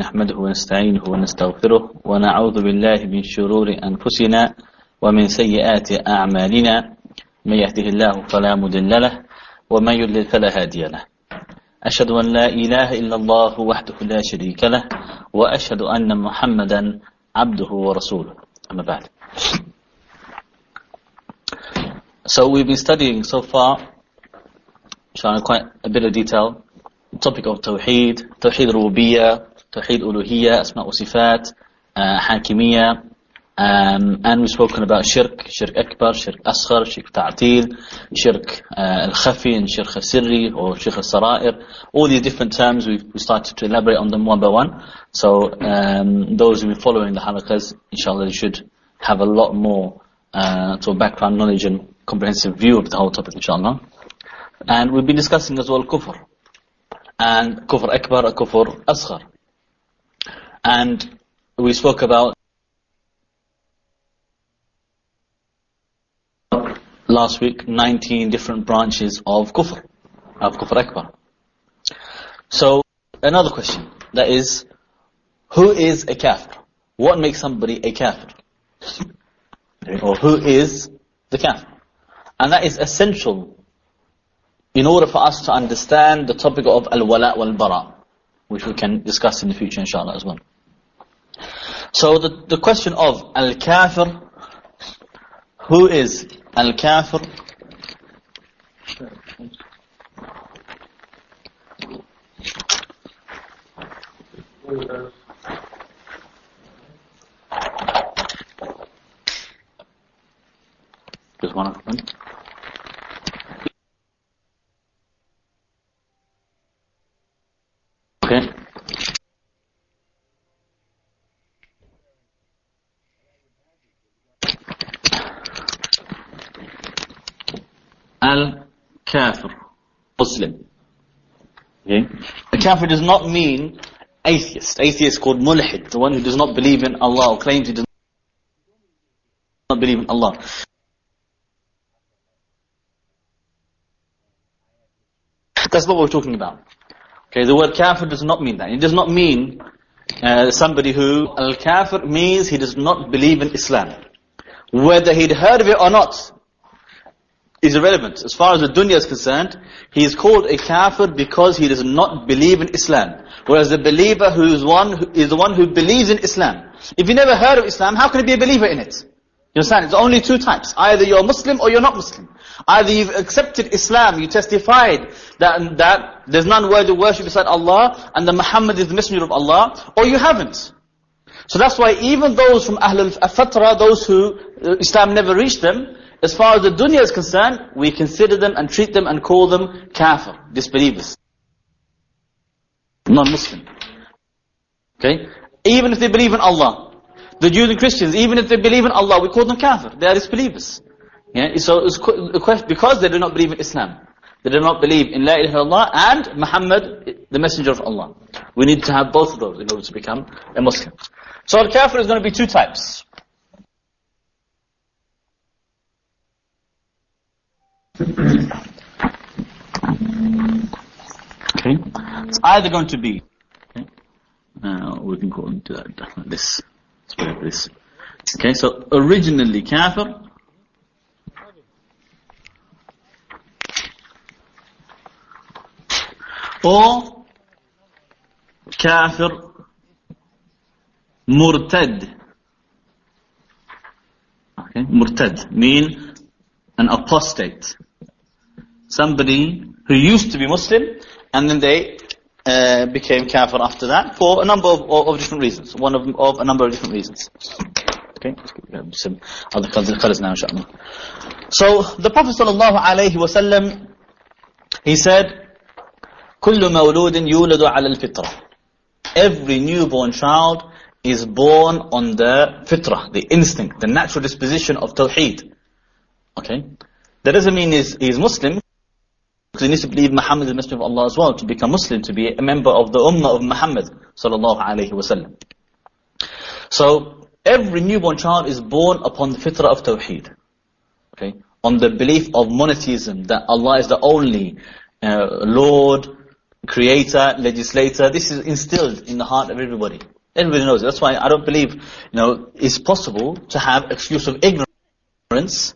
نحمده ونستعينه ونستغفره ونعوذ بالله من شرور أنفسنا ومن سيئات أعمالنا. من يهده الله فلا مضل له ومن يضلل فلا هادي له. أشهد أن لا إله إلا الله وحده لا شريك له وأشهد أن محمدا عبده ورسوله. أما بعد. So we've been studying so far, showing quite a bit of detail, the topic of Tawheed, Tawheed Rububiyyah, Asma wa Sifat, uh, Hakimiyyah, um, and we've spoken about Shirk, Shirk Akbar, Shirk Asghar, Shirk Ta'til, Shirk uh, Al-Khafi and Shirk Al-Sirri or Shirk Al-Sara'ir. All these different terms, we started to elaborate on them one by one. So um, those who are following the halakas, inshallah, they should have a lot more uh, of background knowledge and comprehensive view of the whole topic, inshallah. And we've been discussing as well kufr. And kufr akbar, kufr asghar. And we spoke about last week 19 different branches of kufr, of kufr akbar. So, another question, that is, who is a kafir? What makes somebody a kafir? Or who is the kafir? And that is essential in order for us to understand the topic of al-wala wal-bara, which we can discuss in the future inshallah as well. So the, the question of al-kafir, who is al-kafir? Just one of them. Okay. Al-Kafir, Muslim. Okay. The kafir does not mean atheist. Atheist is called mulhid, the one who does not believe in Allah or claims he does not believe in Allah. That's not what we're talking about. Okay, the word kafir does not mean that. It does not mean uh, somebody who, al-kafir means he does not believe in Islam. Whether he'd heard of it or not is irrelevant. As far as the dunya is concerned, he is called a kafir because he does not believe in Islam. Whereas the believer who is one who is the one who believes in Islam. If you never heard of Islam, how can you be a believer in it? You understand? It's only two types. Either you're Muslim or you're not Muslim. Either you've accepted Islam, you testified that, that there's none worthy of worship beside Allah, and that Muhammad is the messenger of Allah, or you haven't. So that's why even those from Ahlul Fatra, those who uh, Islam never reached them, as far as the dunya is concerned, we consider them and treat them and call them kafir, disbelievers. Non-Muslim. Okay? Even if they believe in Allah. The Jews and Christians, even if they believe in Allah, we call them kafir. They are disbelievers. Yeah? So it's because they do not believe in Islam. They do not believe in La ilaha illallah and Muhammad, the messenger of Allah. We need to have both of those in order to become a Muslim. So al-kafir is going to be two types. Okay, it's either going to be. Okay, uh, we can go into that this. This. Okay, so originally kafir. Or kafir murtad. Okay, murtad mean an apostate. Somebody who used to be Muslim and then they uh, became kafir after that for a number of, of, of different reasons. One of, of, a number of different reasons. Okay, let's get uh, some other colors now, inshallah. So the Prophet sallallahu alaihi wasallam, he said, "كل مولود يولد على الفطرة." Every newborn child is born on the fitrah, the instinct, the natural disposition of tawheed. Okay, that doesn't mean he's, he's Muslim because he needs to believe Muhammad is the Messenger of Allah as well, to become Muslim, to be a member of the Ummah of Muhammad sallallahu wasallam. So, every newborn child is born upon the fitrah of tawheed. Okay? On the belief of monotheism, that Allah is the only uh, Lord, creator, legislator. This is instilled in the heart of everybody. Everybody knows it. That's why I don't believe, you know, it's possible to have exclusive ignorance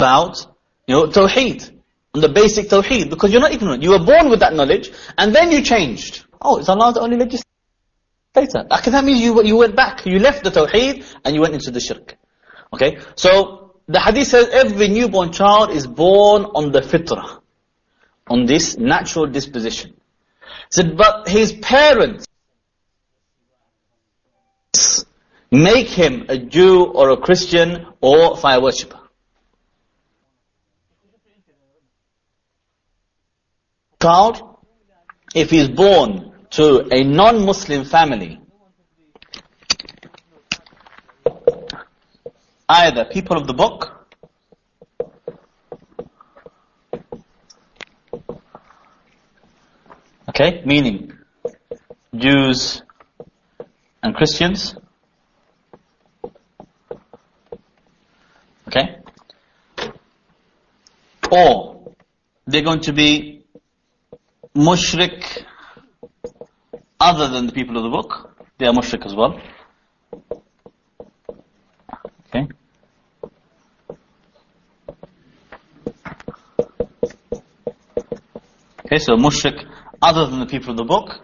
about, you know, tawheed. The basic tawheed. Because you're not ignorant. You were born with that knowledge, and then you changed. Oh, it's Allah the only legislator. Okay, That means you, you went back. You left the tawheed, and you went into the shirk. Okay? So, the hadith says every newborn child is born on the fitrah. On this natural disposition. Said, but his parents make him a Jew or a Christian or fire worshipper. Child, if he's born to a non-Muslim family, either people of the book Okay, meaning Jews and Christians. Okay? Or they're going to be mushrik other than the people of the book. They are mushrik as well. Okay? Okay, so mushrik other than the people of the book.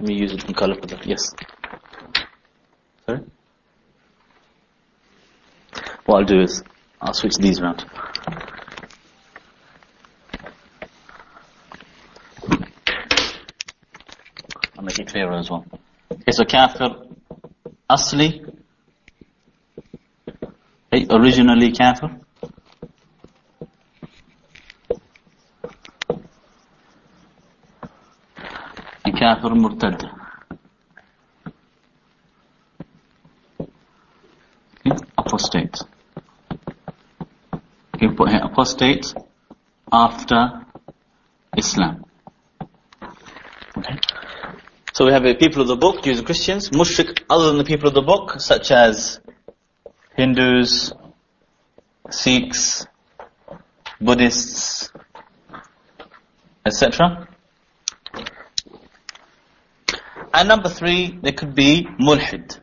Let me use it in color for that. Yes. Sorry? What I'll do is, I'll switch these around. make it clearer as well. It's a kafir asli, originally kafir. And kafir murtad. Okay. Apostate. You okay, put here apostate after Islam so we have the people of the book Jews and Christians mushrik other than the people of the book such as Hindus Sikhs Buddhists etc and number three, there could be mulhid,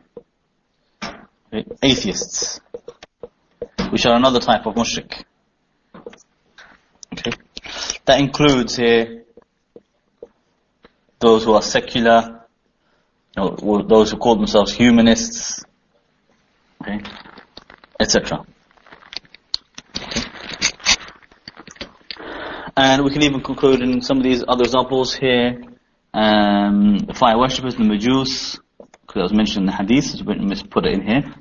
atheists, which are another type of mushrik. Okay. That includes here those who are secular, those who call themselves humanists, okay, etc. And we can even conclude in some of these other examples here um, fire worshippers, the Majus, because it was mentioned in the Hadith, so we must put it in here.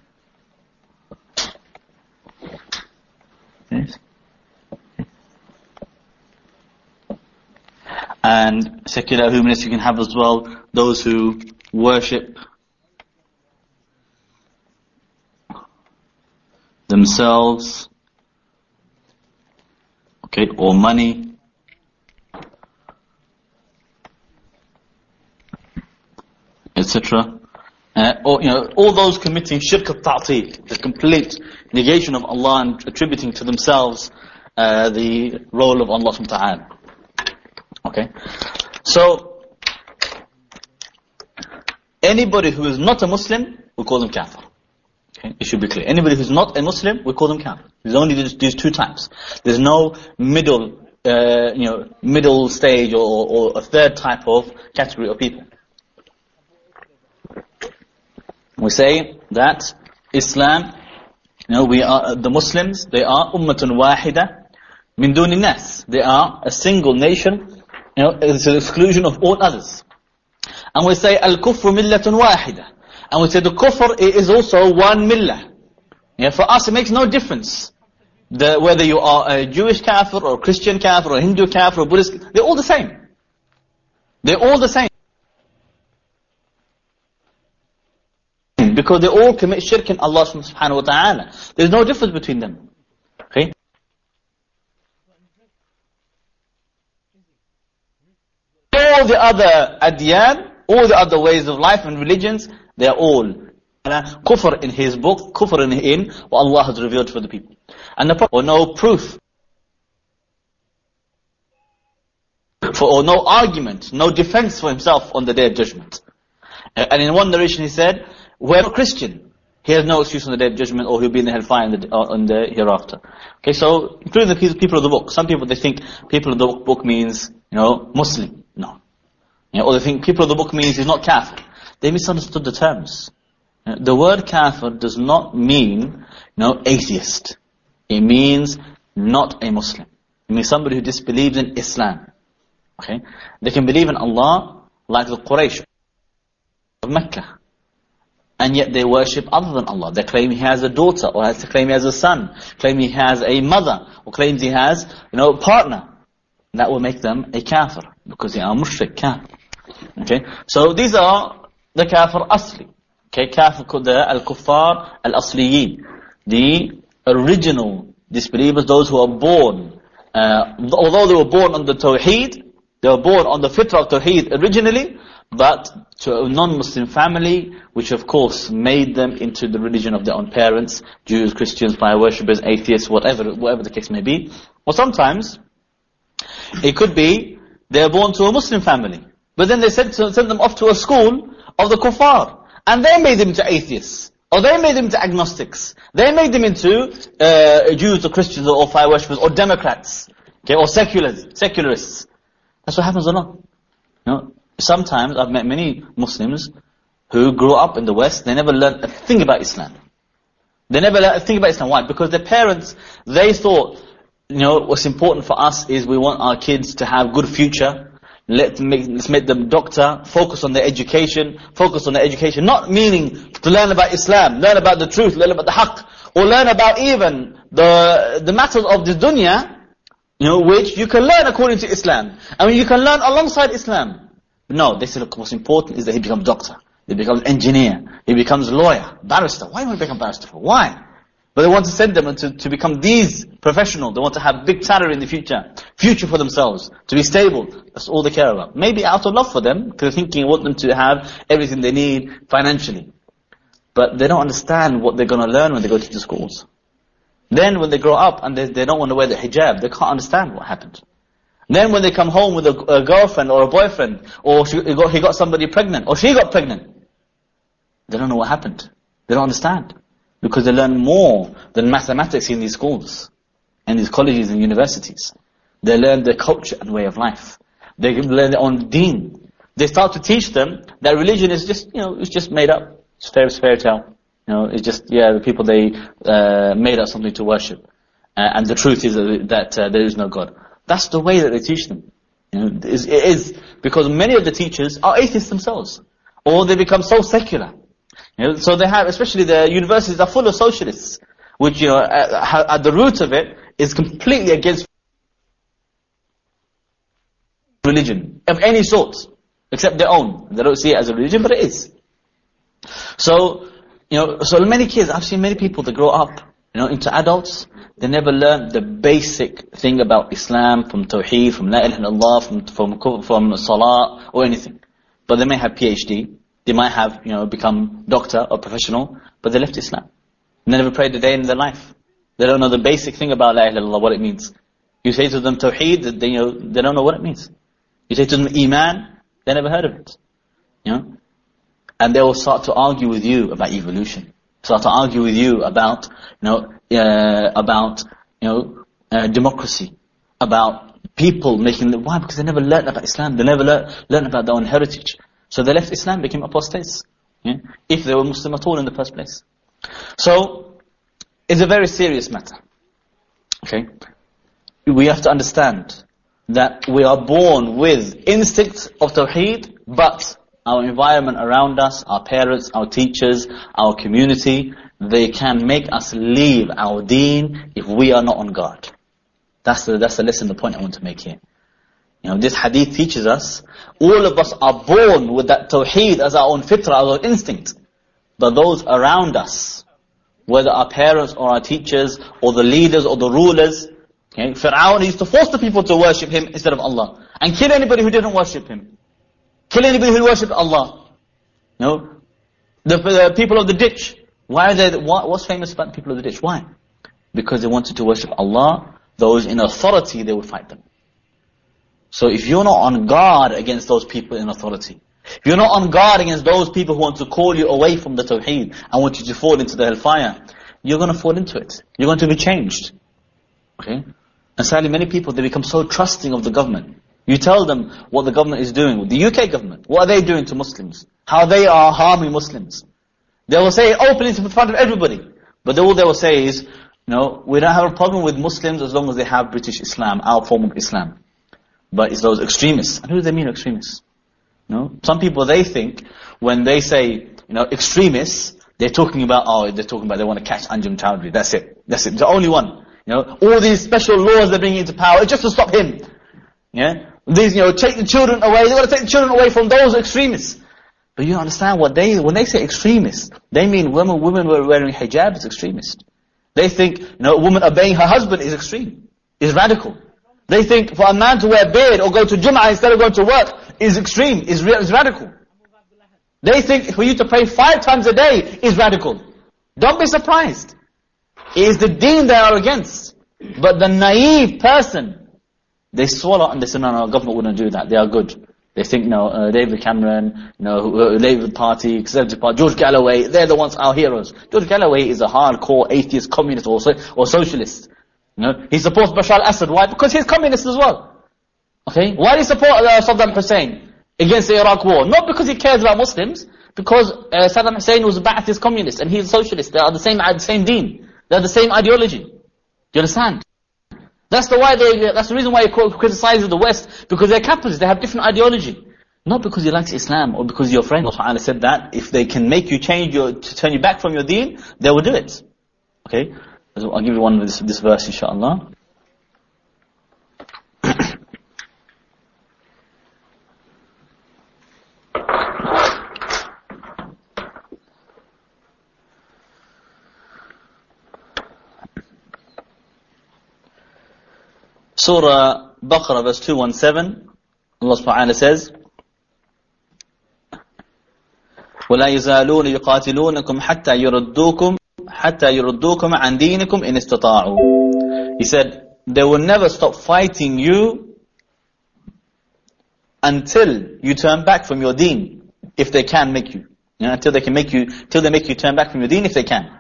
Yes. And secular humanists you can have as well, those who worship themselves, okay, or money, etc. Uh, or, you know, all those committing shirk al-ta'til, the complete negation of Allah and attributing to themselves uh, the role of Allah subhanahu wa ta'ala. Okay? So, anybody who is not a Muslim, we call them kafir. Okay? It should be clear. Anybody who's not a Muslim, we call them kafir. There's only these, these two types. There's no middle, uh, you know, middle stage or, or a third type of category of people. We say that Islam, you know, we are, the Muslims, they are ummatun wahida min duni nas. They are a single nation, you know, it's an exclusion of all others. And we say al-kufru millatun wahida. And we say the kufr is also one millah. Yeah, for us it makes no difference. The, whether you are a Jewish kafir or a Christian kafir or a Hindu kafir or Buddhist, they're all the same. They're all the same. because they all commit shirk in Allah subhanahu wa ta'ala. There's no difference between them. Okay? All the other adyan, all the other ways of life and religions, they are all kufr in his book, kufr in, in what Allah has revealed for the people. And the Prophet, or no proof for, or no argument, no defense for himself on the day of judgment. Uh, and in one narration he said, we're a Christian. He has no excuse on the day of judgment or he'll be in the hellfire in the, uh, in the hereafter. Okay, so, including the people of the book. Some people, they think people of the book means, you know, Muslim. No. You know, or they think people of the book means he's not kafir. They misunderstood the terms. Uh, the word kafir does not mean, you know, atheist. It means not a Muslim. It means somebody who disbelieves in Islam. Okay? They can believe in Allah like the Quraysh of Mecca. And yet they worship other than Allah. They claim he has a daughter, or they claim he has a son, claim he has a mother, or claims he has, you know, a partner. That will make them a kafir, because they are mushrik, kafir. Okay? So these are the kafir asli. Okay? Kafir, the al-kuffar al-asliyin. The original disbelievers, those who are born, uh, although they were born on the tawheed, they were born on the fitrah of tawheed originally, but to a non-Muslim family, which of course made them into the religion of their own parents, Jews, Christians, fire worshippers, atheists, whatever, whatever the case may be. Or sometimes, it could be, they're born to a Muslim family. But then they sent, sent them off to a school of the kuffar. And they made them into atheists. Or they made them into agnostics. They made them into uh, Jews or Christians or fire worshippers or Democrats. Okay, or seculars, secularists. That's what happens a lot. You know, sometimes I've met many Muslims who grew up in the West, they never learned a thing about Islam. They never learned a thing about Islam. Why? Because their parents, they thought, you know, what's important for us is we want our kids to have good future. Let's make, let's make them doctor, focus on their education, focus on their education. Not meaning to learn about Islam, learn about the truth, learn about the haqq, or learn about even the, the matters of the dunya, you know, which you can learn according to Islam. I mean, you can learn alongside Islam. No, they say, look, what's important is that he becomes doctor. He becomes engineer. He becomes lawyer, barrister. Why do you become barrister? Why? But they want to send them to, to become these professional. They want to have big salary in the future. Future for themselves. To be stable. That's all they care about. Maybe out of love for them, because they're thinking want them to have everything they need financially. But they don't understand what they're going to learn when they go to the schools. Then when they grow up and they, they don't want to wear the hijab, they can't understand what happened. Then when they come home with a, a girlfriend or a boyfriend, or she, he got somebody pregnant, or she got pregnant, they don't know what happened. They don't understand. Because they learn more than mathematics in these schools, and these colleges and universities. They learn their culture and way of life. They learn their own deen. They start to teach them that religion is just, you know, it's just made up. It's fairy, fairy tale. You know, it's just, yeah, the people, they uh, made up something to worship. Uh, and the truth is that uh, there is no God. That's the way that they teach them. You know, it is because many of the teachers are atheists themselves. Or they become so secular. You know, so they have, especially the universities are full of socialists, which, you know, at, at the root of it is completely against religion of any sort, except their own. They don't see it as a religion, but it is. So, you know, so many kids, I've seen many people that grow up, you know, into adults, they never learn the basic thing about Islam, from Tawheed, from La ilaha illallah, from, from, from Salah, or anything. But they may have PhD, they might have, you know, become doctor or professional, but they left Islam. They never prayed a day in their life. They don't know the basic thing about La ilaha illallah, what it means. You say to them Tawheed, they, you know, they don't know what it means. You say to them Iman, they never heard of it. You know? And they will start to argue with you about evolution. Start to argue with you about, you know, uh, about, you know, uh, democracy. About people making the, why? Because they never learned about Islam. They never learned, learned about their own heritage. So they left Islam, became apostates. Yeah? If they were Muslim at all in the first place. So, it's a very serious matter. Okay? We have to understand that we are born with instincts of Tawheed, but our environment around us, our parents, our teachers, our community, they can make us leave our deen if we are not on guard. That's the, that's the lesson, the point I want to make here. You know, this hadith teaches us, all of us are born with that tawheed as our own fitrah, our instinct. But those around us, whether our parents or our teachers, or the leaders or the rulers, okay, Fir'aun used to force the people to worship him instead of Allah. And kill anybody who didn't worship him. Kill anybody who worshipped Allah. You know, the, the people of the ditch, why are they, what, what's famous about the people of the ditch? Why? Because they wanted to worship Allah, those in authority, they would fight them. So if you're not on guard against those people in authority, if you're not on guard against those people who want to call you away from the tawheed and want you to fall into the hellfire, you're going to fall into it. You're going to be changed. Okay? And sadly, many people, they become so trusting of the government. You tell them what the government is doing, the UK government, what are they doing to Muslims? How they are harming Muslims. They will say oh, openly in front of everybody. But all they will say is, no, we don't have a problem with Muslims as long as they have British Islam, our form of Islam. But it's those extremists. And who do they mean extremists? No? Some people, they think, when they say, you know, extremists, they're talking about, oh, they're talking about they want to catch Anjem Choudary. That's it. That's it. The only one. You know, all these special laws they're bringing into power, it's just to stop him. Yeah? These, you know, take the children away, they want to take the children away from those extremists. But you understand what they, when they say extremists, they mean women, women were wearing hijab is extremist. They think, you know, a woman obeying her husband is extreme, is radical. They think for a man to wear beard or go to Jum'ah instead of going to work is extreme, is, is radical. They think for you to pray five times a day is radical. Don't be surprised. It is the deen they are against. But the naive person, they swallow and they say, no, no, government wouldn't do that. They are good. They think, no, uh, David Cameron, know, uh, Labour Party, Conservative Party, George Galloway, they're the ones, our heroes. George Galloway is a hardcore atheist, communist, or, so, or socialist. You know, he supports Bashar al-Assad. Why? Because he's communist as well. Okay? Why do he support uh, Saddam Hussein against the Iraq war? Not because he cares about Muslims, because uh, Saddam Hussein was a Ba'athist communist and he's a socialist. They are the same, the same deen. They're the same ideology. Do you understand? That's the why they, that's the reason why he criticizes the West, because they're capitalists, they have different ideology. Not because he likes Islam or because your friend Allah said that, if they can make you change your, to turn you back from your deen, they will do it. Okay? I'll give you one with this, this verse inshallah. Surah Baqarah verse 217, Allah subhanahu wa ta'ala says, ولا يزالون يقاتلونكم حتى يردوكم حتى يردوكم عن دينكم إن استطاعوا. He said, they will never stop fighting you until you turn back from your deen, if they can make you. you know, until they can make you, till they make you turn back from your deen, if they can.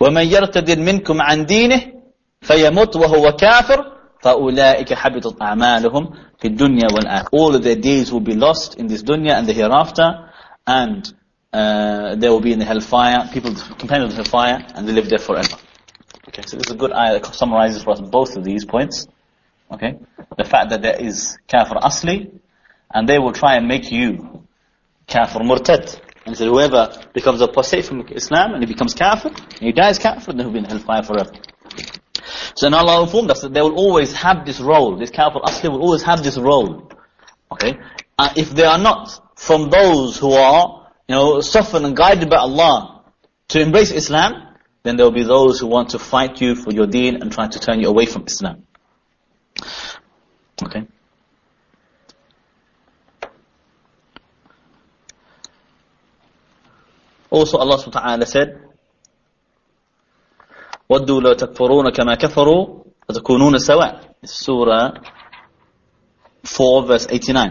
ومن يرتد منكم عن دينه فيمت وهو كافر فأولئك حبطت أعمالهم في الدنيا والآخرة all of their deeds will be lost in this dunya and the hereafter and uh, they will be in the hellfire people companions of the hellfire and they live there forever okay so this is a good ayah that summarizes for us both of these points okay the fact that there is kafir asli and they will try and make you kafir murtad And said, whoever becomes apostate from Islam and he becomes kafir, and he dies kafir, then he'll be in hellfire forever. So now Allah informed us that they will always have this role. This kafir asli will always have this role. Okay? And if they are not from those who are, you know, softened and guided by Allah to embrace Islam, then there will be those who want to fight you for your deen and try to turn you away from Islam. Okay? Also Allah subhanahu wa ta'ala said, ودوا لو تكفرون كما كفروا فتكونون سواء. Surah 4 verse 89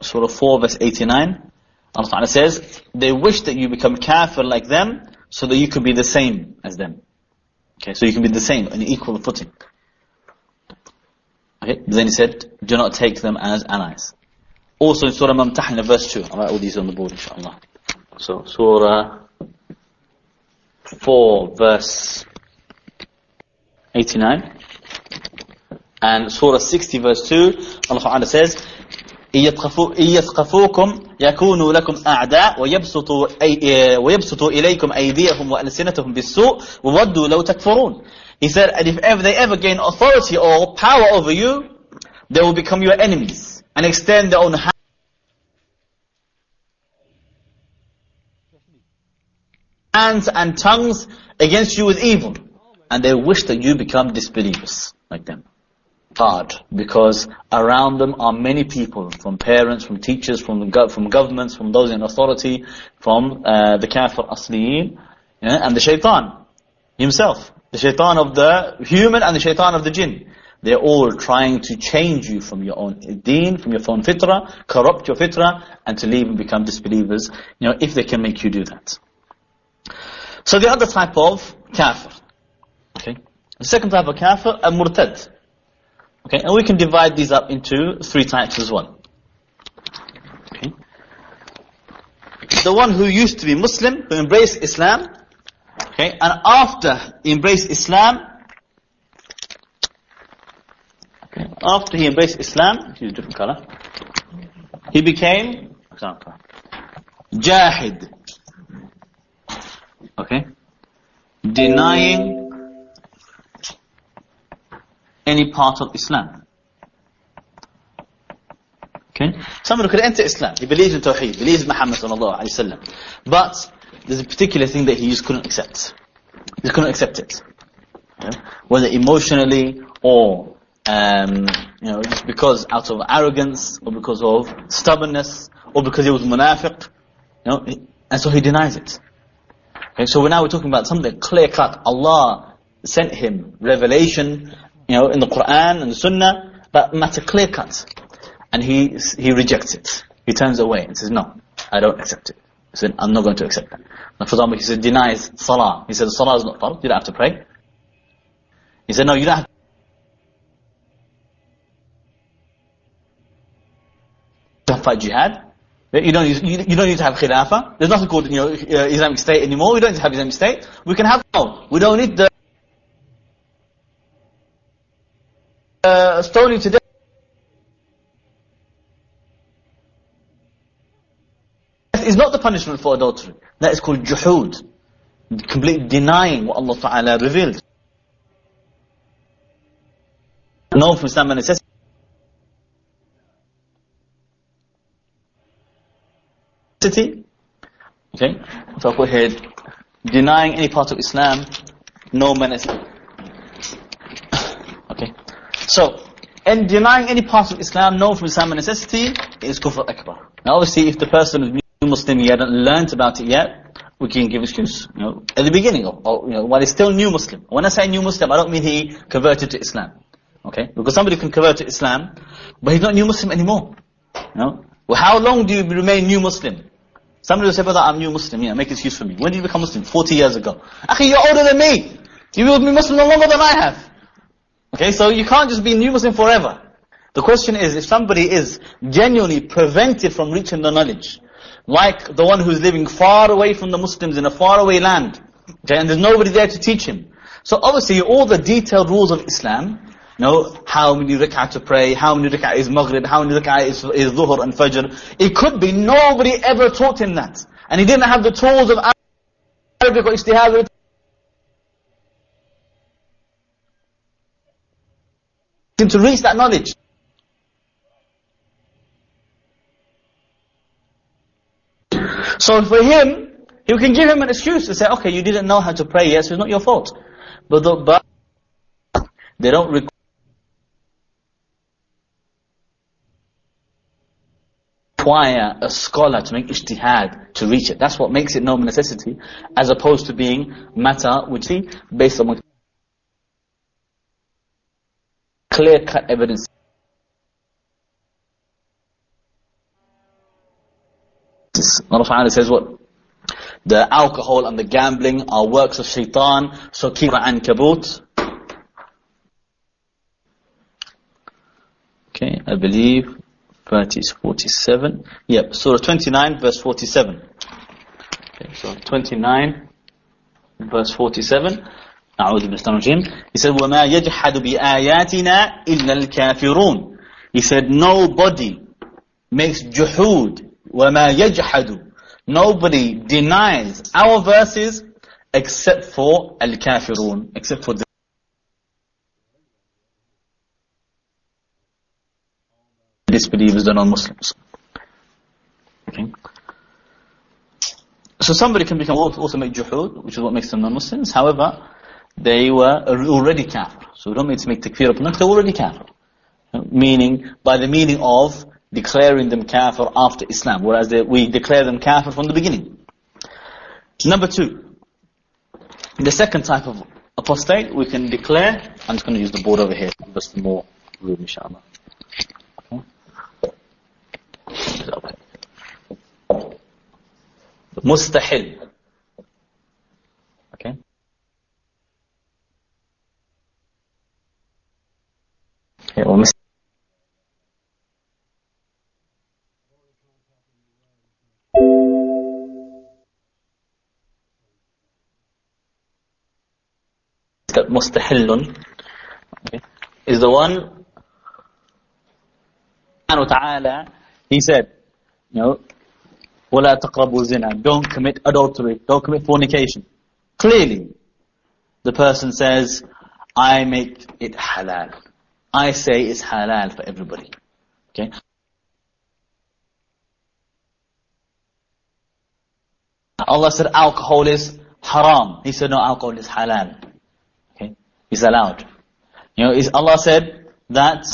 Surah 4 verse 89 Allah Ta'ala says they wish that you become kafir like them so that you could be the same as them. Okay so you can be the same on equal footing. Okay but then he said do not take them as allies. Also in Surah Mumtahanah verse 2 I'll write all these on the board inshallah. So Surah 4 verse 89. And Surah 60, verse 2, Allah Ta'ala says, إن يثقفوكم يكونوا لكم أعداء ويبسطوا, ويبسطوا إليكم أيديهم وألسنتهم بالسوء وودوا لو تكفرون. He said, and if ever they ever gain authority or power over you, they will become your enemies and extend their own hands hands and tongues against you with evil. And they wish that you become disbelievers like them. God, because around them are many people, from parents, from teachers, from the, from governments, from those in authority, from uh, the kafir asliyin, yeah, and the shaitan himself. the shaitan of the human and the shaitan of the jinn. They're all trying to change you from your own deen, from your own fitrah, corrupt your fitrah, and to leave and become disbelievers, you know, if they can make you do that. So the other type of kafir. Okay. The second type of kafir, a murtad. Okay, and we can divide these up into three types as well. Okay. The one who used to be Muslim, who embraced Islam, okay, and after embraced Islam, okay, after he embraced Islam, he's a different color, he became, example, Jahid. Okay? Denying any part of Islam. Okay? Somebody could enter Islam. He believes in Tawheed, believes in Muhammad sallallahu alayhi wa sallam. But there's a particular thing that he just couldn't accept. He couldn't accept it. Okay? Whether emotionally or um, you know, just because out of arrogance or because of stubbornness or because he was munafiq. You know, and so he denies it. Okay, so now we're talking about something clear cut. Allah sent him revelation, you know, in the Quran and the Sunnah, but matter clear cut. And he, he rejects it. He turns away and says, no, I don't accept it. He said, I'm not going to accept that. Like for example, he said, denies salah. He said, salah is not fard, you don't have to pray. He said, no, you don't have to fight jihad. You don't, you, you, don't need to have khilafah. There's nothing called you know, uh, Islamic State anymore. We don't need to have Islamic State. We can have, no, we don't need the uh, stoning to death. is not the punishment for adultery. That is called juhud. Complete denying what Allah Ta'ala revealed. No from Islam necessity. city. Okay, so I put here, denying any part of Islam, no menace. So, and denying any part of Islam known from Islam necessity is kufr akbar. Now obviously if the person is new Muslim, he hadn't learnt about it yet, we can give excuse. You know, at the beginning, or, or you know, while he's still new Muslim. When I say new Muslim, I don't mean he converted to Islam. Okay? Because somebody can convert to Islam, but he's not new Muslim anymore. You know? Well, how long do you remain new Muslim? Somebody will say, brother, I'm new Muslim, yeah, make excuse for me. When did you become Muslim? 40 years ago. Akhi, you're older than me. You will be Muslim no longer than I have. Okay, so you can't just be new Muslim forever. The question is, if somebody is genuinely prevented from reaching the knowledge, like the one who's living far away from the Muslims in a faraway land, okay, and there's nobody there to teach him. So obviously all the detailed rules of Islam, you know, how many rak'ah to pray, how many rak'ah is maghrib, how many rak'ah is, is dhuhr and fajr. It could be nobody ever taught him that. And he didn't have the tools of Arabic or ijtihad to reach that knowledge. So for him, you can give him an excuse to say, okay, you didn't know how to pray yet, so it's not your fault. But, the, but they don't require a scholar to make ijtihad to reach it. That's what makes it no necessity, as opposed to being matter which is based on clear-cut evidence. Allah says what? The alcohol and the gambling are works of shaitan, so keep Ankabut. Okay, I believe verse 47. Yep, Surah 29, verse 47. Okay, so 29, verse 47. أعوذ بالله من الرجيم. He said, وَمَا يَجْحَدُ بِآيَاتِنَا إِلَّا الْكَافِرُونَ He said, nobody makes juhud. وَمَا يَجْحَدُ Nobody denies our verses except for al-kafirun, except for the disbelievers, the non-Muslims. Okay. So somebody can become also make juhud, which is what makes them non-Muslims. However, they were already kafir. So we don't need to make takfir upon them, they're already kafir. Meaning, by the meaning of declaring them kafir after Islam, whereas they, we declare them kafir from the beginning. Number two, the second type of apostate, we can declare, I'm just going to use the board over here, just more room inshallah. Okay. Mustahil. mustahillun okay, is the one subhanahu ta'ala he said you know وَلَا تَقْرَبُوا zina don't commit adultery don't commit fornication clearly the person says I make it halal I say it's halal for everybody okay Allah said alcohol is haram he said no alcohol is halal is allowed. You know, is Allah said that,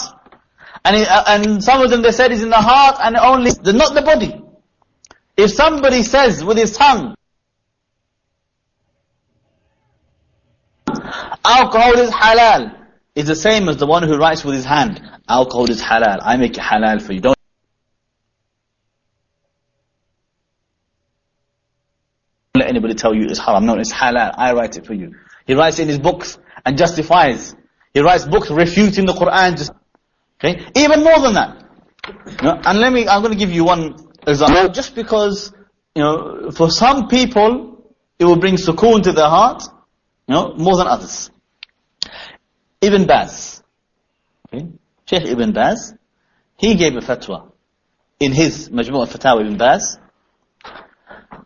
and, uh, and some of them they said is in the heart and only, the, not the body. If somebody says with his tongue, alcohol is halal, it's the same as the one who writes with his hand, alcohol is halal, I make it halal for you. Don't let anybody tell you it's haram. No, it's halal. I write it for you. He writes in his books, and justifies. He writes books refuting the Quran. Just, okay, even more than that. You know, and let me, I'm going to give you one example. Just because, you know, for some people, it will bring sukoon to their heart, you know, more than others. Ibn Baz, okay, Sheikh Ibn Baz, he gave a fatwa in his Majmu' al-Fatawa Ibn Baz,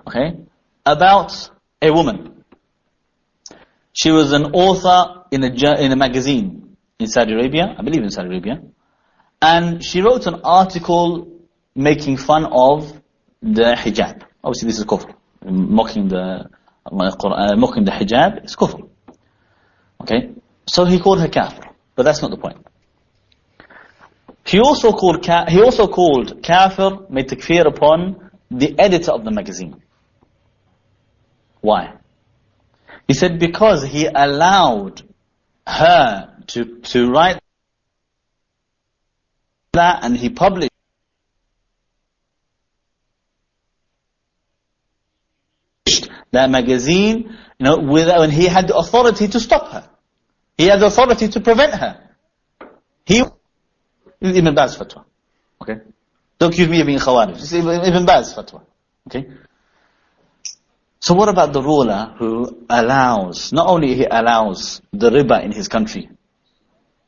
okay, about a woman she was an author in a, in a magazine in Saudi Arabia, I believe in Saudi Arabia. And she wrote an article making fun of the hijab. Obviously this is kufr. Mocking the, uh, mocking the hijab is kufr. Okay? So he called her kafir. But that's not the point. He also called, he also called kafir, made takfir upon the editor of the magazine. Why? He said because he allowed her to, to write that and he published that magazine, you know, without, when he had the authority to stop her. He had the authority to prevent her. He, Ibn Baz fatwa. Okay? Don't accuse me of being Khawarij. Ibn Baz fatwa. Okay? So what about the ruler who allows, not only he allows the riba in his country,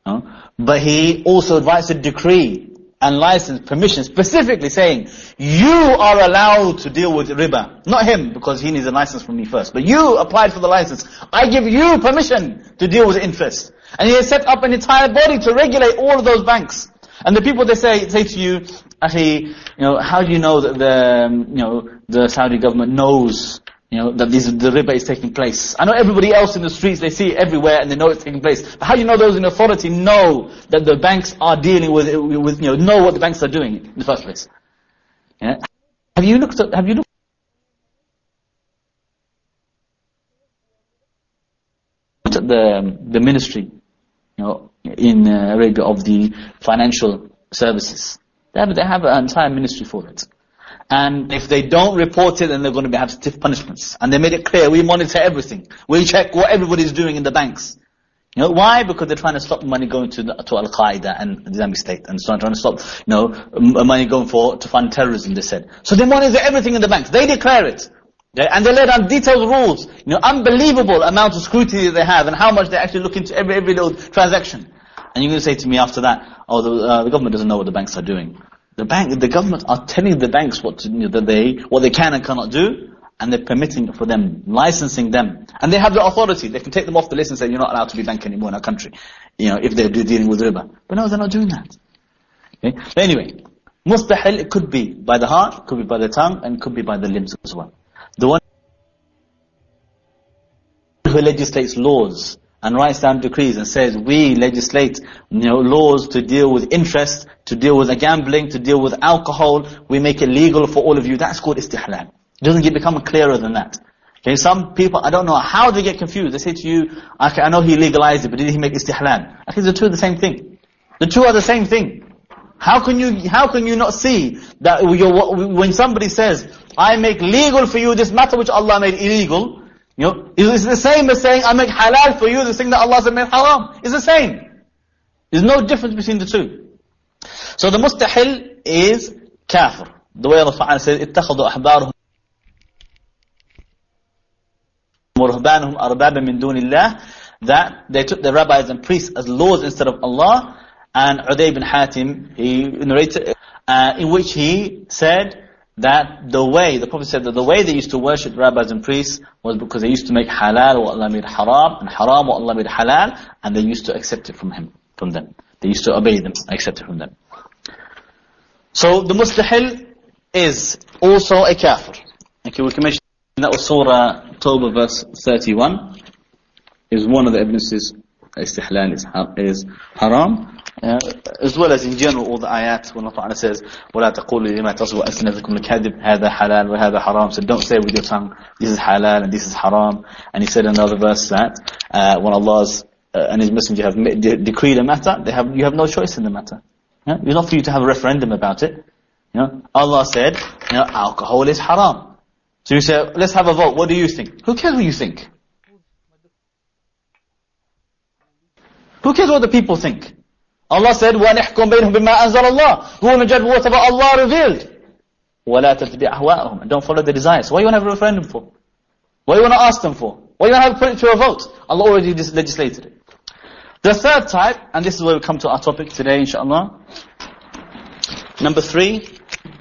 but he also writes a decree and license permission specifically saying, you are allowed to deal with riba. Not him, because he needs a license from me first. But you applied for the license. I give you permission to deal with interest. And he has set up an entire body to regulate all of those banks. And the people they say, say to you, actually, you know, how do you know that the, um, you know, the Saudi government knows you know, that this, the riba is taking place. I know everybody else in the streets, they see it everywhere and they know it's taking place. But how do you know those in authority know that the banks are dealing with, with you know, know what the banks are doing in the first place? Yeah? Have you looked at, have you looked at the, the ministry, you know, in uh, Arabia of the financial services? They have, they have an entire ministry for it. And if they don't report it, then they're going to have stiff punishments. And they made it clear, we monitor everything. We check what everybody's doing in the banks. You know, why? Because they're trying to stop money going to, to Al-Qaeda and the Islamic State. And so trying to stop, you know, money going for, to fund terrorism, they said. So they monitor everything in the banks. They declare it. And they lay down detailed rules. You know, unbelievable amount of scrutiny they have and how much they actually look into every, every little transaction. And you're going to say to me after that, oh, the, uh, the government doesn't know what the banks are doing. The bank, the government are telling the banks what to, you know, that they, what they can and cannot do, and they're permitting for them, licensing them. And they have the authority. They can take them off the list and say, you're not allowed to be bank anymore in our country. You know, if they're dealing with riba. But no, they're not doing that. Okay? But anyway, mustahil, it could be by the heart, could be by the tongue, and could be by the limbs as well. The one who legislates laws and writes down decrees and says, we legislate you know, laws to deal with interest, to deal with gambling, to deal with alcohol, we make it legal for all of you. That's called istihlal. It doesn't get become clearer than that. Okay, some people, I don't know how they get confused. They say to you, okay, I know he legalized it, but did he make istihlal? Think the two are the same thing. The two are the same thing. How can you, how can you not see that when somebody says, I make legal for you this matter which Allah made illegal, you know, it's the same as saying, I make halal for you this thing that Allah said made haram. It's the same. There's no difference between the two. So the mustahil is kafir. The way Allah says, اتخذوا أحبارهم ورهبانهم أربابا من دون الله that they took the rabbis and priests as lords instead of Allah and Uday bin Hatim he narrated uh, in which he said that the way, the Prophet said that the way they used to worship rabbis and priests was because they used to make halal what Allah made haram and haram what Allah made halal and they used to accept it from him, from them. They used to obey them, accept it from them. So the mustahil is also a kafir. Okay, we can mention that was Surah Tawbah verse 31 is one of the evidences istihlal is, is haram. Uh, as well as in general all the ayat when Allah says وَلَا تَقُولُوا لِمَا تَصْوَ أَسْنَذَكُمْ الْكَذِبْ هَذَا حَلَال وَهَذَا حَرَام So don't say with your tongue this is halal and this is haram. And he said in another verse that uh, when Allah's uh, and His Messenger have de decreed a matter, they have, you have no choice in the matter. Yeah? It's not for you to have a referendum about it. You know, Allah said, you know, alcohol is haram. So you say, let's have a vote. What do you think? Who cares what you think? Who cares what the people think? Allah said, وَنِحْكُمْ بَيْنَهُمْ بِمَا أَنزَلَ اللَّهِ Who will judge whatever Allah revealed. وَلَا تَتْبِعْ أَهْوَاءَهُمْ Don't follow the desires. What do you want to have a referendum for? What do you want to ask them for? What do you want to have put it to a vote? Allah already legislated it. The third type, and this is where we come to our topic today, inshallah. Number three,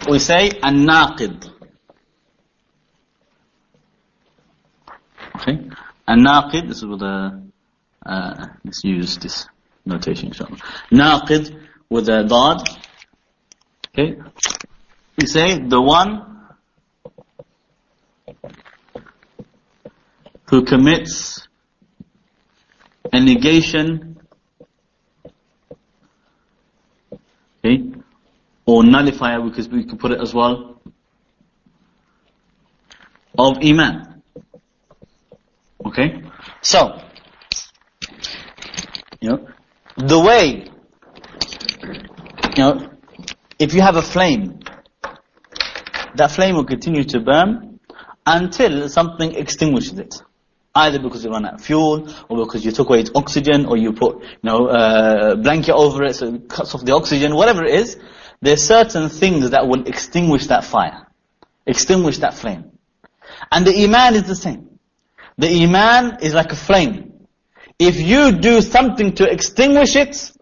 we say an-naqid. Okay, an-naqid. This is what the uh, let's use this notation, inshallah. Naqid with a dad. Okay, we say the one who commits a negation Okay? Or nullifier, because we could put it as well, of Iman. Okay? So, you know, the way, you know, if you have a flame, that flame will continue to burn until something extinguishes it. Either because you run out of fuel, or because you took away its oxygen, or you put, you know, a uh, blanket over it so it cuts off the oxygen, whatever it is, there's certain things that will extinguish that fire. Extinguish that flame. And the iman is the same. The iman is like a flame. If you do something to extinguish it,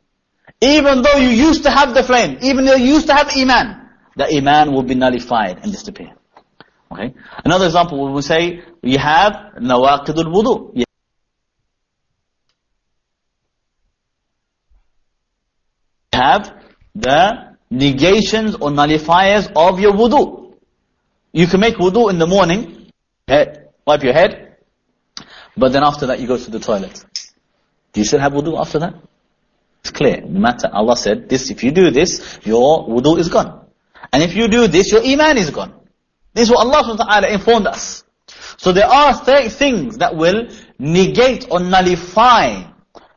even though you used to have the flame, even though you used to have iman, the iman will be nullified and disappear. Okay. Another example, we say you have nawaqidul wudu. You have the negations or nullifiers of your wudu. You can make wudu in the morning, wipe your head, but then after that you go to the toilet. Do you still have wudu after that? It's clear. No matter, Allah said, this, if you do this, your wudu is gone. And if you do this, your iman is gone. This is what Allah SWT informed us. So there are things that will negate or nullify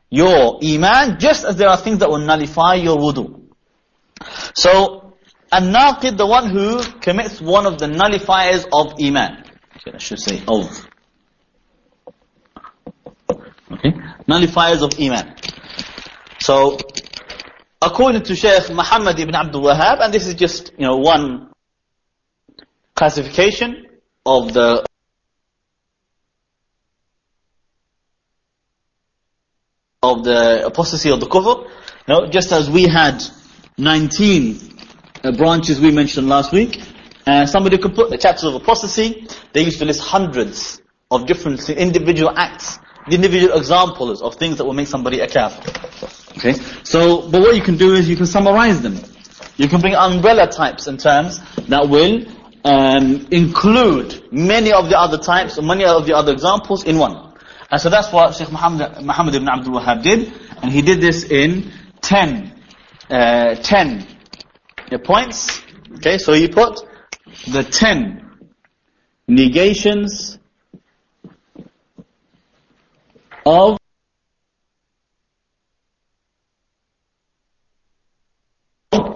your iman, just as there are things that will nullify your wudu. So, an-naqid, the one who commits one of the nullifiers of iman. I should say of. Okay, nullifiers of iman. So, according to Shaykh Muhammad ibn Abdul Wahhab, and this is just, you know, one classification of the of the apostasy of the kufr. No, just as we had 19 uh, branches we mentioned last week, uh, somebody could put the chapters of apostasy. They used to list hundreds of different individual acts, individual examples of things that will make somebody a kafir. Okay, so but what you can do is you can summarize them. You can bring umbrella types and terms that will um, include many of the other types, or many of the other examples in one. And so that's what Sheikh Muhammad, Muhammad ibn Abdul Wahhab did, and he did this in 10, uh, 10 points. Okay, so he put the 10 negations of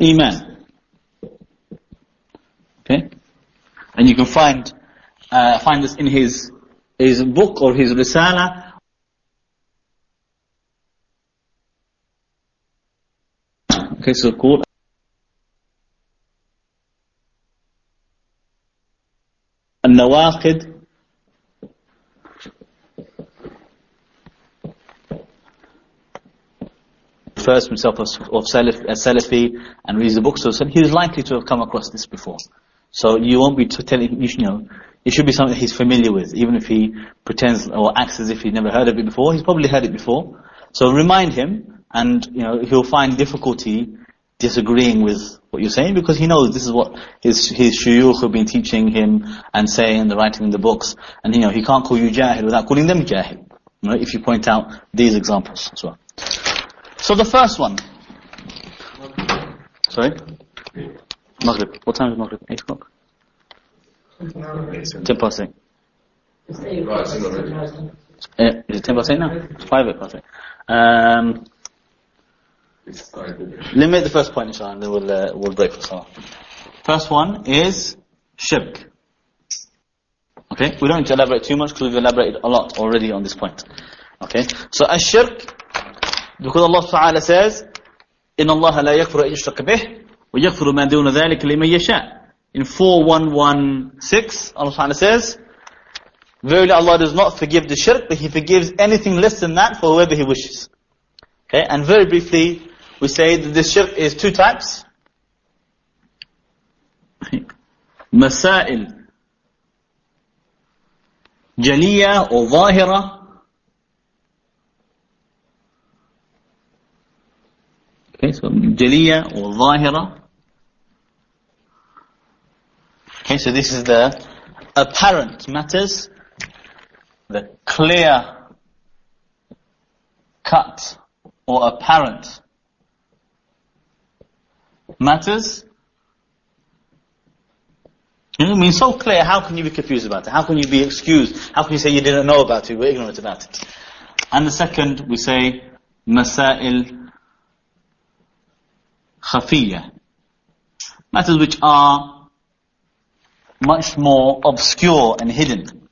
Iman. Okay? And you can find, uh, find this in his, his book or his risala. Okay, so called النواقد first himself of, of Salaf, as Salafi and reads the books, so he is likely to have come across this before. So you won't be telling, you know, it should be something he's familiar with, even if he pretends or acts as if he's never heard of it before. He's probably heard it before. So remind him, and you know he'll find difficulty disagreeing with what you're saying because he knows this is what his his shuyukh have been teaching him and saying and writing in the books, and you know he can't call you jahil without calling them jahil. You know, if you point out these examples as well. So the first one. Sorry? Maghrib. What time is Maghrib? 8 o'clock? 10 past 8. Uh, is it 10 past 8 now? It's 5 past 8. Um, let me make the first point inshallah and then we'll, uh, we'll break for salah. First one is shirk. Okay? We don't need to elaborate too much because we've elaborated a lot already on this point. Okay? So ash-shirk because Allah Ta'ala says, إِنَّ اللَّهَ لَا يَكْفُرُ أَن يُشْرَكَ بِهِ وَيَكْفُرُ مَا دُونَ ذَلِكَ لِمَن يَشَاءُ In 4116, Allah Ta'ala says, Verily Allah does not forgive the shirk, but He forgives anything less than that for whoever He wishes. Okay, and very briefly, we say that this shirk is two types. مسائل جلية or ظاهرة Okay, so jaliya or. Okay, so this is the apparent matters, the clear cut or apparent matters. You know, I mean, so clear, how can you be confused about it? How can you be excused? How can you say you didn't know about it, you were ignorant about it? And the second, we say, masail khafiyya. Matters which are much more obscure and hidden.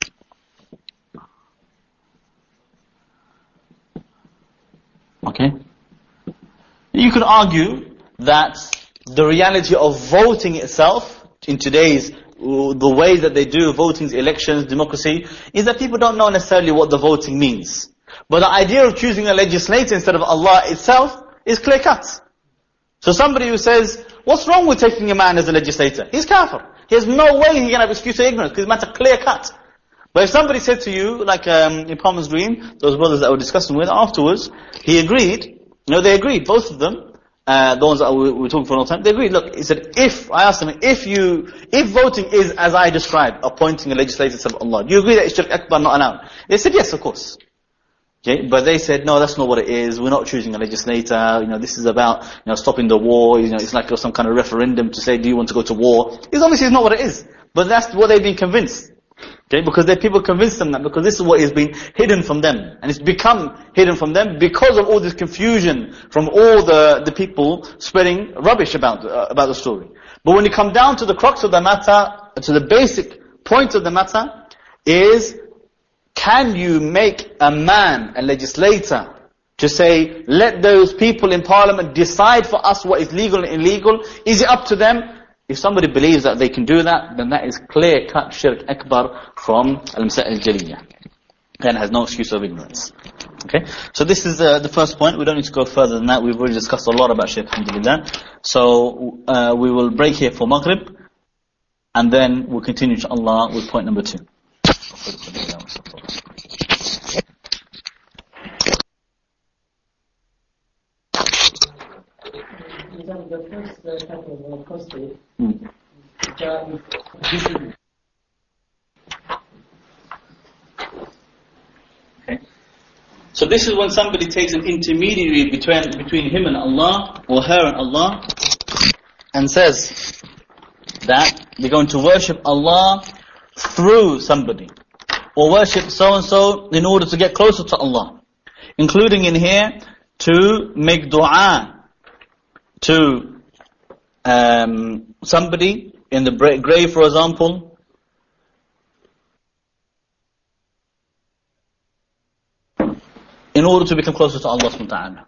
Okay? You could argue that the reality of voting itself in today's the way that they do voting, elections, democracy, is that people don't know necessarily what the voting means. But the idea of choosing a legislator instead of Allah itself is clear cut. So somebody who says, what's wrong with taking a man as a legislator? He's kafir. He has no way he can have excuse for ignorance because it's a clear cut. But if somebody said to you, like um, in Palmer's Green, those brothers that were discussing with afterwards, he agreed, you know, they agreed, both of them, uh, the ones that we were talking for a long time, they agreed, look, he said, if, I asked them, if you, if voting is as I described, appointing a legislator to Allah, do you agree that it's shirk akbar not allowed? They said, yes, of course. Okay, but they said, no, that's not what it is. We're not choosing a legislator. You know, this is about, you know, stopping the war. You know, it's like some kind of referendum to say, do you want to go to war? It's obviously not what it is. But that's what they've been convinced. Okay, because the people convinced them that because this is what has been hidden from them. And it's become hidden from them because of all this confusion from all the, the people spreading rubbish about, uh, about the story. But when you come down to the crux of the matter, to the basic point of the matter, is can you make a man, a legislator, to say, let those people in parliament decide for us what is legal and illegal? Is it up to them? If somebody believes that they can do that, then that is clear-cut shirk akbar from al-masa'il jaliyah. And has no excuse of ignorance. Okay? So this is uh, the first point. We don't need to go further than that. We've already discussed a lot about shirk, alhamdulillah. So uh, we will break here for Maghrib. And then we'll continue, inshallah, with point number two. Hmm. So this is when somebody takes an intermediary between between him and Allah or her and Allah and says that they're going to worship Allah through somebody or worship so and so in order to get closer to Allah. including in here to make dua to um, somebody in the grave, for example, in order to become closer to Allah subhanahu wa ta'ala.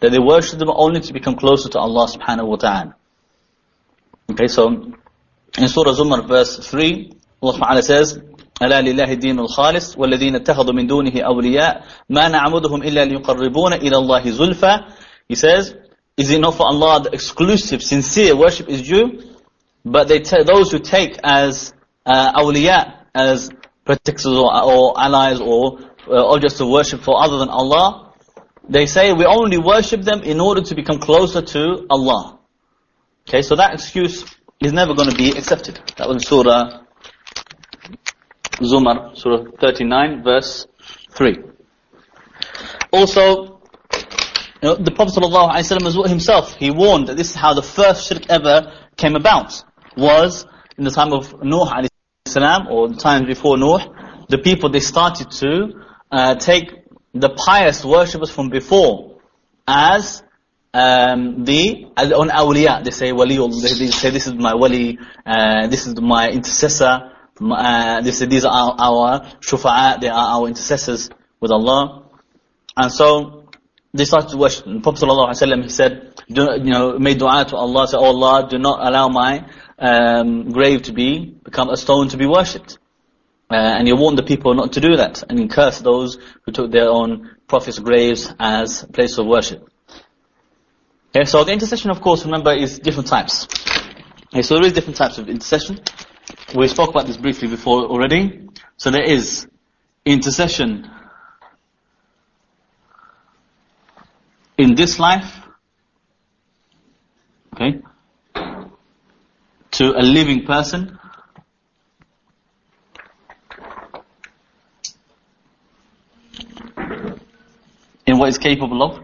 That they worship them only to become closer to Allah subhanahu wa ta'ala. Okay, so in Surah Zumar verse 3, Allah subhanahu wa ta'ala says, ألا لله الدين الخالص والذين اتخذوا من دونه أولياء ما نعبدهم إلا ليقربون إلى الله زلفى He says, is it not for Allah the exclusive, sincere worship is due? But they those who take as uh, awliya, as protectors or, or allies or uh, objects of worship for other than Allah, they say we only worship them in order to become closer to Allah. Okay, so that excuse is never going to be accepted. That was Surah Zumar, Surah 39, verse 3. Also, you know, the Prophet ﷺ himself, he warned that this is how the first shirk ever came about. Was in the time of Nuh salam, or the times before Nuh, the people they started to uh, take the pious worshippers from before as um, the on awliya. They say wali. They, they say this is my wali. Uh, this is my intercessor. Uh, these are our, our shufa'a. They are our intercessors with Allah. And so they started to worship. The Prophet ﷺ, he said, do, you know, made dua to Allah, say, Oh Allah, do not allow my um, grave to be, become a stone to be worshipped. Uh, and he warned the people not to do that, and he cursed those who took their own prophets' graves as place of worship. Okay, so the intercession, of course, remember, is different types. Okay, so there is different types of intercession. We spoke about this briefly before already. So there is intercession in this life, okay, to a living person, in what is capable of.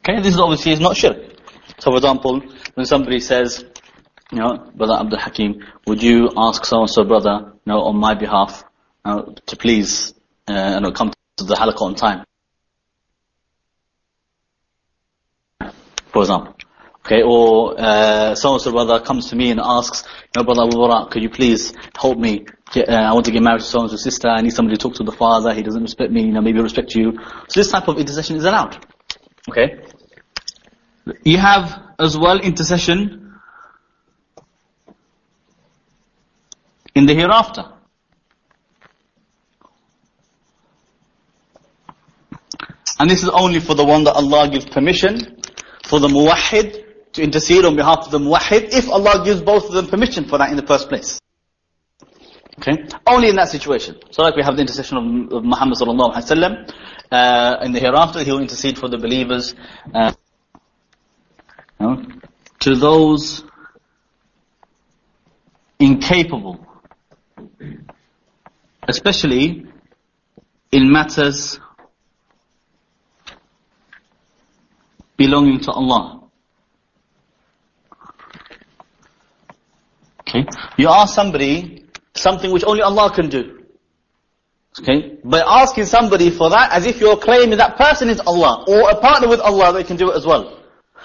Okay, this is obviously is not shirk. So for example, when somebody says, you know, Brother Abdul Hakim, would you ask so-and-so brother, you know, on my behalf, to please, uh, you know, come to the halaqah on time? For example. Okay, or uh, so-and-so brother comes to me and asks, you know, Brother Abu Barak, could you please help me? Get, uh, I want to get married to so-and-so sister, I need somebody to talk to the father, he doesn't respect me, you know, maybe respect you. So this type of intercession is allowed. Okay? You have as well intercession in the hereafter. And this is only for the one that Allah gives permission for the muwahhid to intercede on behalf of the muwahhid if Allah gives both of them permission for that in the first place. Okay? Only in that situation. So like we have the intercession of, Muhammad sallallahu alaihi wasallam, uh, in the hereafter he will intercede for the believers. Uh, to those incapable, especially in matters belonging to Allah. Okay? You ask somebody something which only Allah can do. Okay? By asking somebody for that as if you're claiming that person is Allah or a partner with Allah, they can do it as well.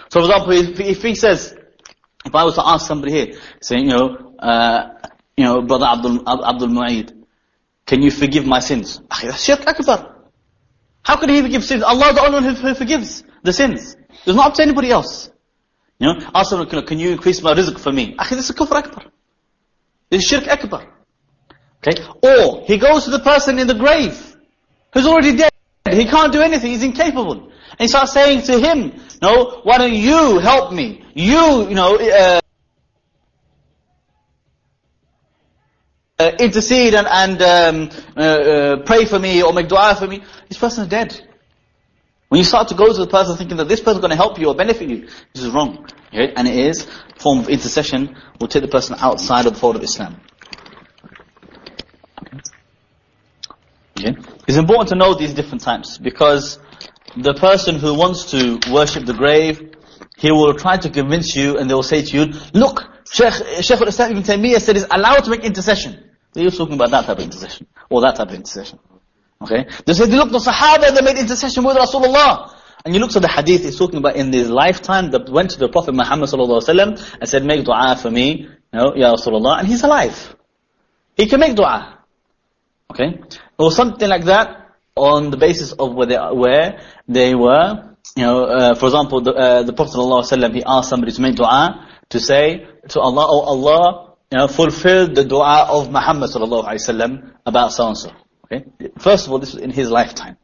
So for example, if, if he says, if I was to ask somebody here, saying, you know, uh, you know, brother Abdul, Abdul Mu'ayyid, can you forgive my sins? Shirk akbar. How can he forgive sins? Allah is the only one who forgives the sins. It's not up to anybody else. You know, ask him, can you increase my rizq for me? Akhi, this is kufr akbar. This is shirk akbar. Okay? Or, he goes to the person in the grave, who's already dead. He can't do anything, he's incapable. And he starts saying to him, no, why don't you help me? You, you know, uh, uh, intercede and, and um, uh, uh, pray for me or make dua for me. This person is dead. When you start to go to the person thinking that this person is going to help you or benefit you, this is wrong. And it is form of intercession will take the person outside of the fold of Islam. Okay? It's important to know these different types because the person who wants to worship the grave, he will try to convince you and they will say to you, look, Sheikh, Sheikh al-Islam Ibn Taymiyyah said it's allowed to make intercession. He was talking about that type of intercession. Or that type of intercession. Okay? They said, look, the Sahaba, they made intercession with Rasulullah. And you look at the hadith, he's talking about in his lifetime, that went to the Prophet Muhammad sallallahu alaihi wasallam and said, make dua for me, you know, Ya Rasulullah, and he's alive. He can make dua. Okay? Or something like that on the basis of where they, where they were, you know, uh, for example, the, uh, the Prophet wasallam, he asked somebody to make dua, to say to Allah, oh Allah, you know, fulfill the dua of Muhammad wasallam about so and so. Okay? First of all, this was in his lifetime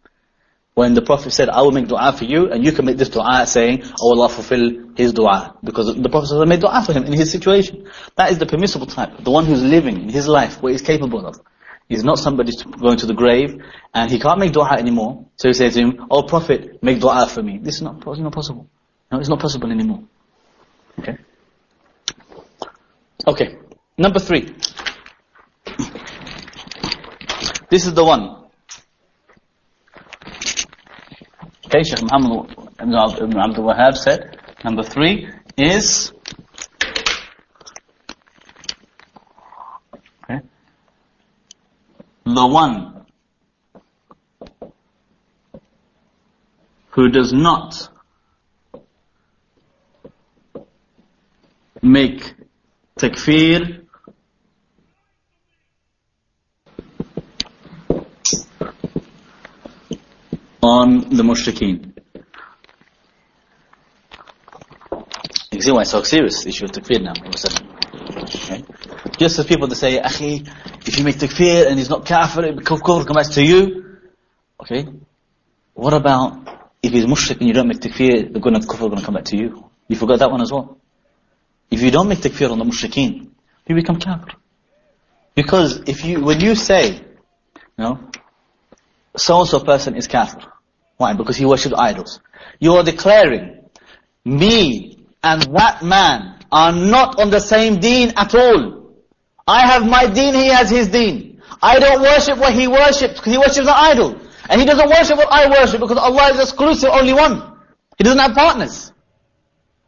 when the Prophet said, I will make dua for you, and you can make this dua saying, Oh Allah fulfill his dua. Because the Prophet made dua for him in his situation. That is the permissible type. The one who's living in his life, what he's capable of. He's not somebody going to the grave, and he can't make dua anymore. So he says to him, Oh Prophet, make dua for me. This is not, it's not possible. No, it's not possible anymore. Okay? Okay. Number three. This is the one. Okay, Sheikh Muhammad ibn Abdul Wahab said, number three is, the one who does not make takfir on the mushrikeen. You see why it's so serious, issue of takfir now? Just as people that say, Akhi, if you make takfir and he's not kafir, kufr come back to you. Okay? What about if he's mushrik and you don't make takfir, the gonna kufr gonna come back to you? You forgot that one as well. If you don't make takfir on the mushrikeen, you become kafir. Because if you, when you say, you know, so-and-so person is kafir. Why? Because he worships idols. You are declaring, me and that man are not on the same deen at all. I have my deen, he has his deen. I don't worship what he worships, because he worships an idol. And he doesn't worship what I worship because Allah is exclusive, only one. He doesn't have partners.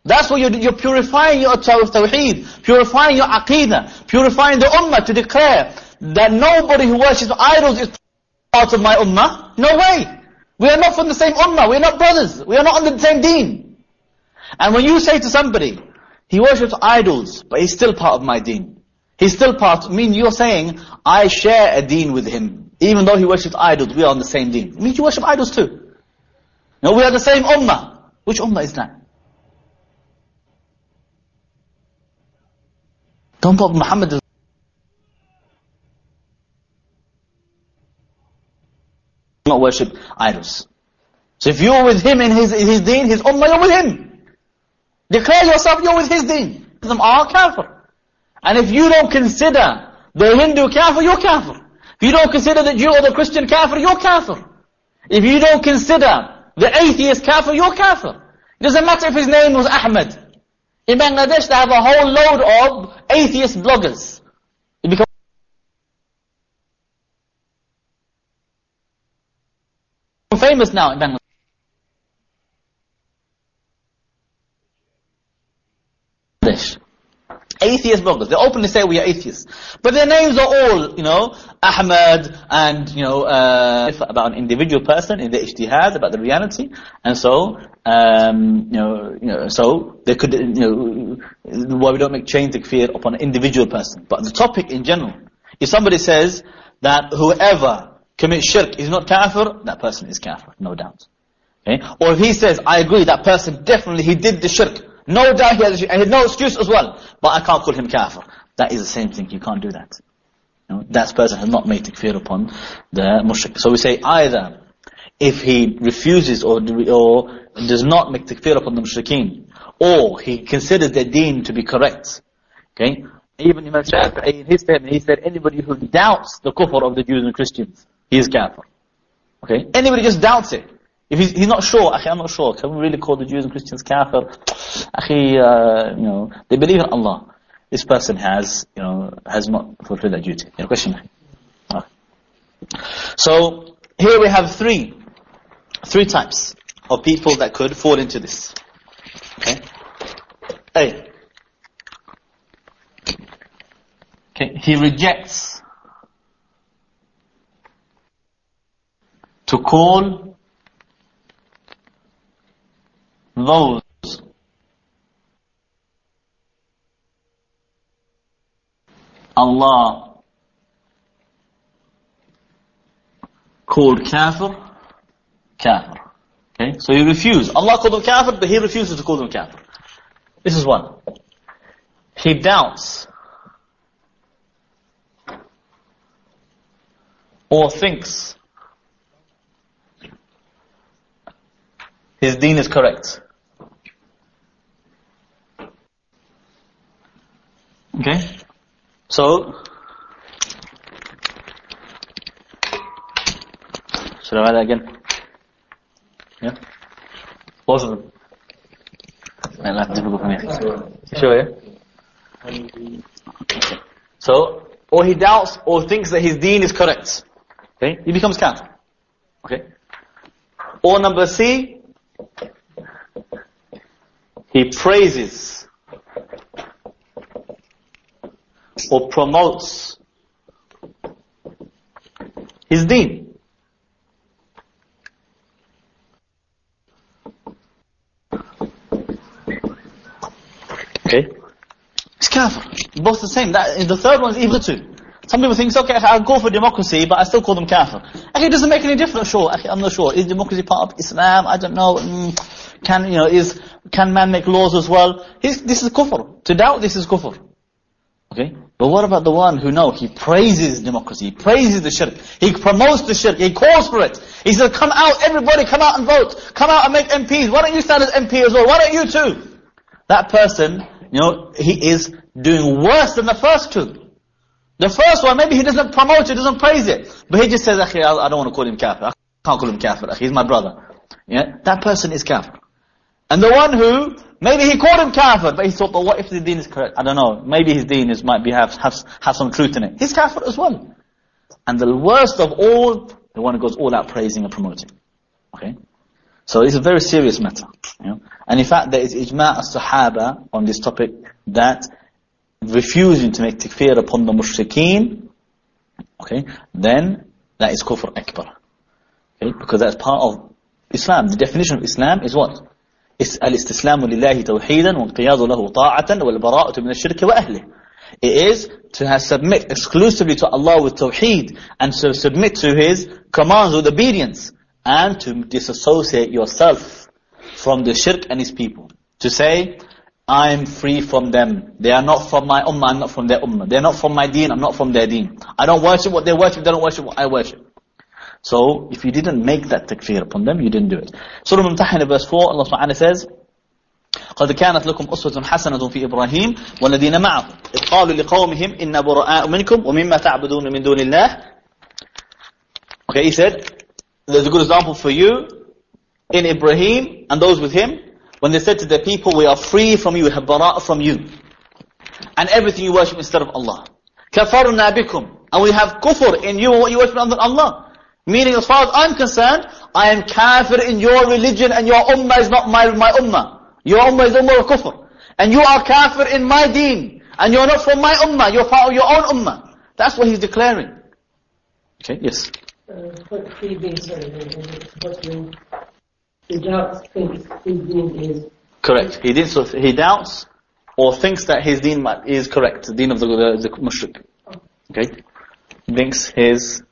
That's what you're, you're purifying your tawheed, purifying your aqidah, purifying the ummah to declare that nobody who worships idols is part of my ummah? No way. We are not from the same ummah. We are not brothers. We are not on the same deen. And when you say to somebody, he worships idols, but he's still part of my deen. He's still part, I mean you're saying, I share a deen with him. Even though he worships idols, we are on the same deen. It you worship idols too. No, we are the same ummah. Which ummah is that? Don't put Muhammad not worship idols. So if you're with him in his, in his deen, his ummah, you're with him. Declare yourself you're with his deen. Them are kafir. And if you don't consider the Hindu kafir, you're kafir. If you don't consider the Jew or the Christian kafir, you're kafir. If you don't consider the atheist kafir, you're kafir. It doesn't matter if his name was Ahmed. In Bangladesh, they have a whole load of atheist bloggers. famous now in Bangladesh. Atheist bloggers. They openly say we are atheists. But their names are all, you know, Ahmad and, you know, uh, about an individual person in the ijtihad, about the reality. And so, um, you know, you know, so they could, you know, why we don't make chain fear upon an individual person. But the topic in general, if somebody says that whoever commits shirk is not kafir, that person is kafir, no doubt. Okay? Or if he says, I agree, that person definitely, he did the shirk. No doubt he has, and he has no excuse as well. But I can't call him kafir. That is the same thing, you can't do that. You know, that person has not made takfir upon the mushrik. So we say either, if he refuses or, or does not make takfir upon the mushrikeen, or he considers their deen to be correct, okay? Even Imam Shafi'i in his statement, he said, anybody who doubts the kufr of the Jews and Christians, he is kafir. Okay? Anybody just doubts it. If he's, he's not sure, I'm not sure, can we really call the Jews and Christians kafir? Uh, you know, they believe in Allah. This person has, you know, has not fulfilled that duty. Your question? So, here we have three, three types of people that could fall into this. Okay? A. Okay. he rejects to call those Allah called kafir, kafir. Okay, so he refused. Allah called him kafir, but he refuses to call them kafir. This is one. He doubts or thinks his deen is correct. Okay? So, should I write that again? Yeah? Both of them. Difficult for me. Sure, yeah? So, or he doubts or thinks that his deen is correct. Okay? He becomes kafir. Okay? Or number C, he praises or promotes his deen. Okay? It's kafir. Both the same. That, the third one is evil too. Some people think, okay, I'll go for democracy, but I still call them kafir. Okay, it doesn't make any difference, sure. I'm not sure. Is democracy part of Islam? I don't know. Mm, can, you know, is, can man make laws as well? He's, this is kufr. To doubt this is kufr. Okay? But what about the one who no, he praises democracy, he praises the shirk, he promotes the shirk, he calls for it. He says, come out, everybody come out and vote. Come out and make MPs. Why don't you stand as MP as well? Why don't you too? That person, you know, he is doing worse than the first two. The first one, maybe he doesn't promote it, doesn't praise it. But he just says, I don't want to call him kafir. I can't call him kafir. He's my brother. Yeah? That person is kafir. And the one who, maybe he called him kafir, but he thought, but what if the deen is correct? I don't know. Maybe his deen is, might be, have, have, have some truth in it. He's kafir as well. And the worst of all, the one who goes all out praising and promoting. Okay? So it's a very serious matter. You know? And in fact, there is ijma' as-sahaba on this topic that refusing to make takfir upon the mushrikeen, okay, then that is kufr akbar. Okay, because that's part of Islam. The definition of Islam is what? Wa qiyadu lahu ta'atan wal bara'atu min ash-shirk wa ahlihi. It is to submit exclusively to Allah with tawheed and to submit to His commands with obedience and to disassociate yourself from the shirk and His people. To say, I'm free from them. They are not from my ummah, I'm not from their ummah. They're not from my deen, I'm not from their deen. I don't worship what they worship, they don't worship what I worship. So if you didn't make that takfir upon them, you didn't do it. Surah Al-Mumtahanah verse 4, Allah subhanahu wa ta'ala says, قد كانت لكم أسوة حسنة في إبراهيم والذين معه إذ قالوا لقومهم إن براء منكم ومما تعبدون من دون الله Okay, he said, there's a good example for you in Ibrahim and those with him when they said to the people, we are free from you, we have bara' from you. And everything you worship instead of Allah. كَفَرْنَا بِكُمْ And we have kufr in you and what you worship instead of Allah. Meaning as far as I'm concerned, I am kafir in your religion and your ummah is not my, my ummah. Your ummah is ummah of kufr. And you are kafir in my deen. And you're not from my ummah, you're part of your own ummah. That's what he's declaring. Okay, yes. Uh, but he being sorry, but he doubts, thinks his deen is Correct. He did so. He doubts or thinks that his deen is correct. The deen of the the, the mushrik. Okay. Thinks his.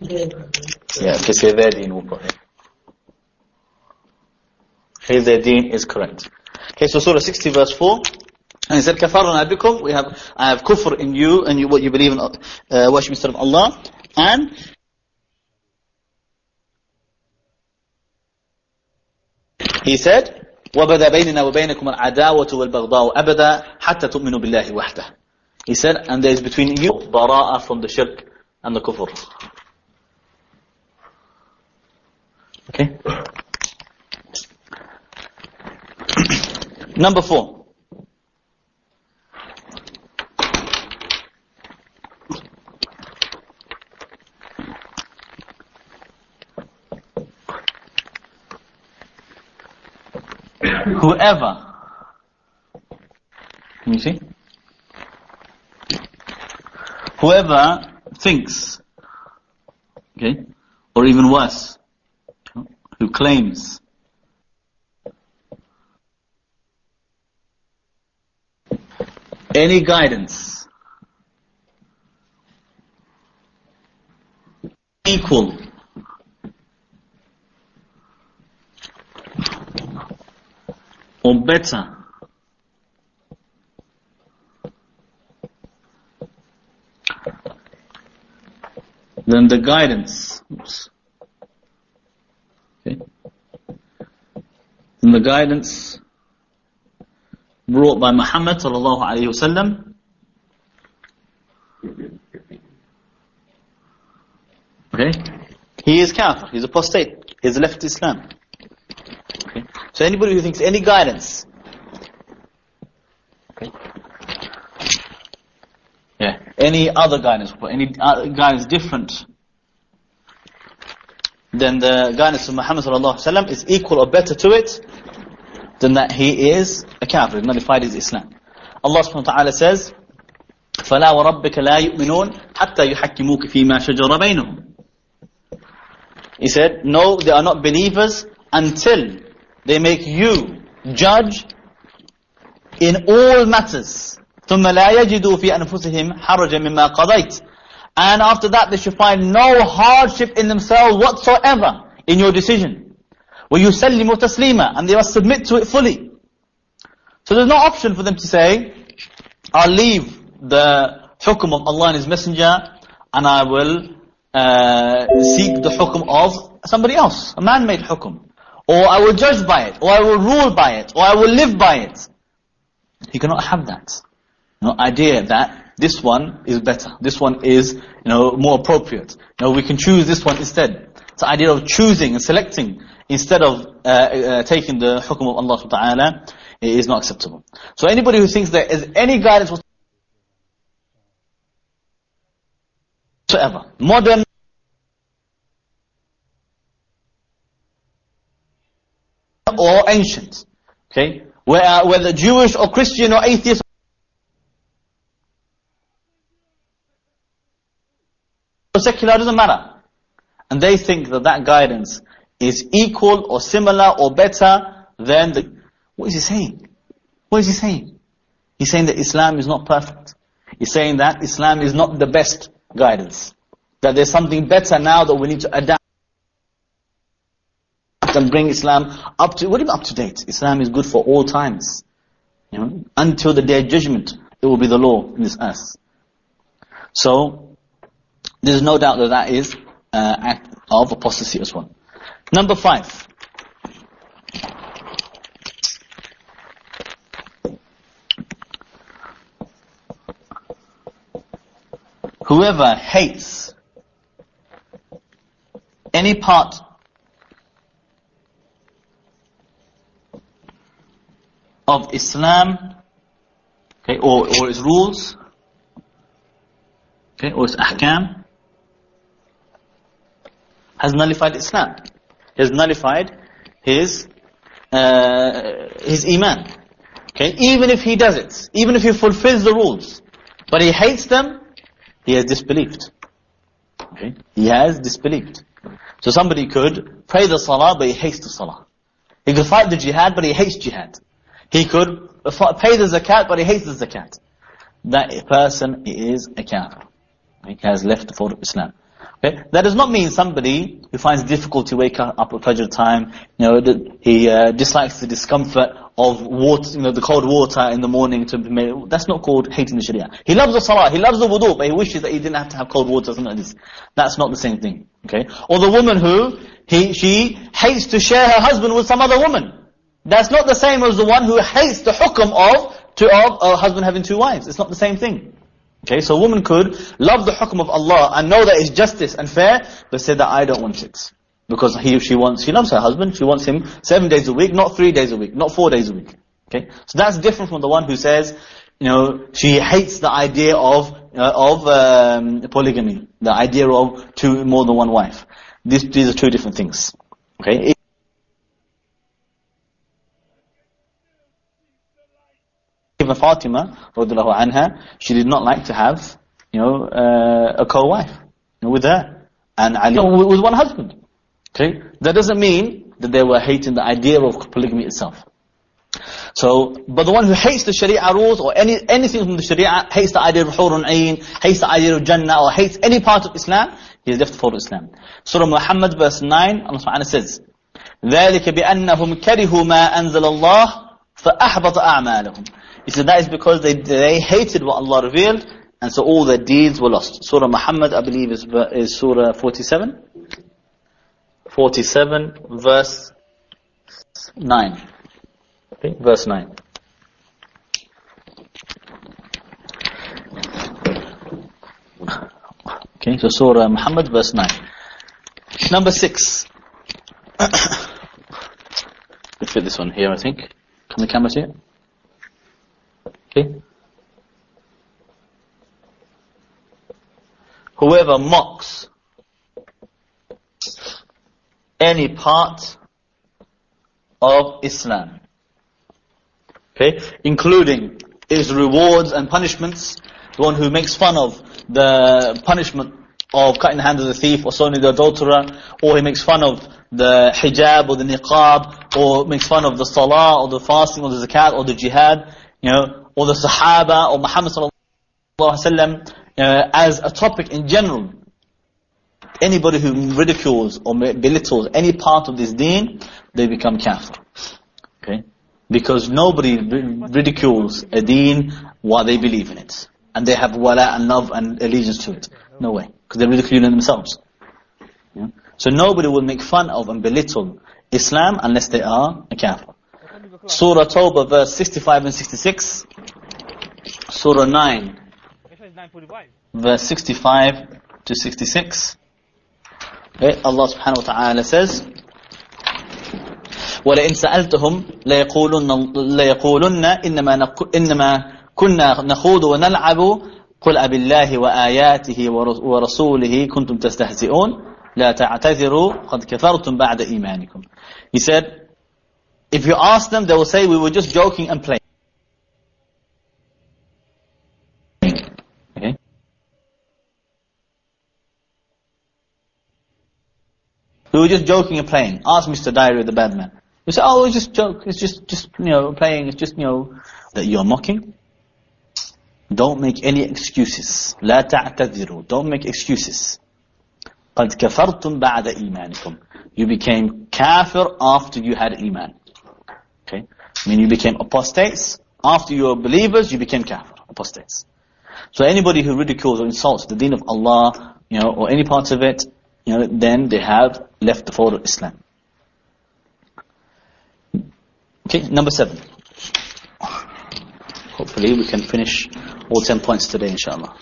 yeah. Okay, say their deen. We'll put here. His their deen is correct. Okay. So Surah 60 verse 4. And he said, "Kafarna bikum." We have I have kufr in you and you, what you believe in uh, worship instead of Allah. And He said, وَبَدَى بَيْنِنَا وَبَيْنَكُمُ الْعَدَاوَةُ وَالْبَغْضَاءُ أَبَدًا حَتَّى تُؤْمِنُوا بِاللَّهِ وَحْدَهُ He said, and there is between you bara'ah from the shirk and the kufr. Okay? Number four. Whoever, can you see? whoever thinks, okay, or even worse, claims. Any guidance? Equal. Or better. Than the guidance. Oops, okay than the guidance brought by Muhammad sallallahu alayhi wasallam okay. He is kafir. He's apostate. He's left Islam. Okay. So anybody who thinks any guidance. Okay. Yeah. Any other guidance any other guidance different than the guidance of Muhammad sallallahu alaihi wasallam is equal or better to it then that he is a kafir, nullified his Islam. Allah subhanahu wa ta'ala says, فَلَا وَرَبِّكَ لَا يُؤْمِنُونَ حَتَّى يُحَكِّمُوكَ فِي مَا شَجَرَ بَيْنَهُمْ He said, no, they are not believers until they make you judge in all matters. ثُمَّ لَا يَجِدُوا فِي أَنفُسِهِمْ حَرَجًا مِمَّا قَضَيْتَ And after that they should find no hardship in themselves whatsoever in your decision. وَيُسَلِّمُ تَسْلِيمًا And they must submit to it fully. So there's no option for them to say, I'll leave the hukum of Allah and His Messenger and I will uh, seek the hukum of somebody else, a man-made hukum. Or I will judge by it, or I will rule by it, or I will live by it. He cannot have that. No idea that this one is better, this one is you know more appropriate. You know, we can choose this one instead. The idea of choosing and selecting instead of uh, uh, taking the hukum of Allah subhanahu wa ta'ala is not acceptable. So anybody who thinks there is any guidance whatsoever, modern or ancient, okay, whether Jewish or Christian or atheist secular, doesn't matter. And they think that that guidance is equal or similar or better than the... What is he saying? What is he saying? He's saying that Islam is not perfect. He's saying that Islam is not the best guidance. That there's something better now that we need to adapt and bring Islam up to, what do you mean up to date? Islam is good for all times. You know, until the day of judgment, it will be the law in this earth. So, there's no doubt that that is uh, act of apostasy as well. Number five. Whoever hates any part of Islam, okay, or, or its rules, okay, or its ahkam, has nullified Islam He has nullified his uh, his iman. Okay, even if he does it, even if he fulfills the rules, but he hates them, he has disbelieved. Okay, he has disbelieved. So somebody could pray the salah, but he hates the salah. He could fight the jihad, but he hates jihad. He could pay the zakat, but he hates the zakat. That person is a kafir. He has left of Islam. Okay? That does not mean somebody who finds difficulty wake up at Fajr time, you know, he uh, dislikes the discomfort of water, you know, the cold water in the morning to be That's not called hating the Sharia. He loves the Salah, he loves the wudu, but he wishes that he didn't have to have cold water, something like this. That's not the same thing. Okay? Or the woman who, he, she hates to share her husband with some other woman. That's not the same as the one who hates the hukum of, to, of a husband having two wives. It's not the same thing. Okay, so a woman could love the hukum of Allah and know that it's justice and fair, but say that I don't want it. Because he she wants, she loves her husband, she wants him seven days a week, not three days a week, not four days a week. Okay, so that's different from the one who says, you know, she hates the idea of, uh, of um, polygamy, the idea of two, more than one wife. These, these are two different things. Okay, Even Fatima, anha, she did not like to have, you know, uh, a co-wife you know, with her. And Ali with with one husband. Okay? That doesn't mean that they were hating the idea of polygamy itself. So, but the one who hates the Sharia rules or any anything from the Sharia, hates the idea of Hurun Ain, hates the idea of Jannah, or hates any part of Islam, he is left for Islam. Surah Muhammad verse 9, Allah subhanahu says, ذَلِكَ بِأَنَّهُمْ كَرِهُوا مَا أَنزَلَ اللَّهِ فَأَحْبَطَ أَعْمَالَهُم he said that is because they, they hated what Allah revealed, and so all their deeds were lost. Surah Muhammad, I believe, is, is Surah 47. 47, verse 9. Okay, verse 9. Okay, so Surah Muhammad, verse 9. Number 6. Let's fit this one here, I think. Can the camera see it? Okay. Whoever mocks any part of Islam Okay? Including its rewards and punishments. The one who makes fun of the punishment of cutting the hand of the thief or stoning the adulterer, or he makes fun of the hijab or the niqab, or makes fun of the salah or the fasting or the zakat or the jihad, you know, or the sahaba or Muhammad sallallahu alaihi uh, as a topic in general. Anybody who ridicules or belittles any part of this deen, they become kafir. Okay? Because nobody ridicules a deen while they believe in it. And they have wala and love and allegiance to it. No way. Because they're ridiculing themselves. Yeah? So nobody will make fun of and belittle Islam unless they are a kafir. Surah Tawbah verse 65 and 66. Surah 9 verse 65 to 66. Okay, Allah subhanahu wa ta'ala says, ولئن سألتهم ليقولن, ليقولن إنما, إنما كنا نخوض ونلعب قل أب الله وآياته ورسوله كنتم تستهزئون لا تعتذروا قد كفرتم بعد إيمانكم He said, if you ask them, they will say, we were just joking and playing. Okay. We were just joking and playing. Ask Mr. Diary the bad man. You say, oh, it's just joke. It's just, just, you know, playing. It's just, you know, that you're mocking. Don't make any excuses. لا تعتذروا. Don't make excuses. قد كفرتم بعد إيمانكم. You became kafir after you had iman. Okay? I mean, you became apostates. After you were believers, you became kafir, apostates. So anybody who ridicules or insults the deen of Allah, you know, or any parts of it, you know, then they have left the fold of Islam. Okay, number seven. Hopefully we can finish all ten points today, inshallah.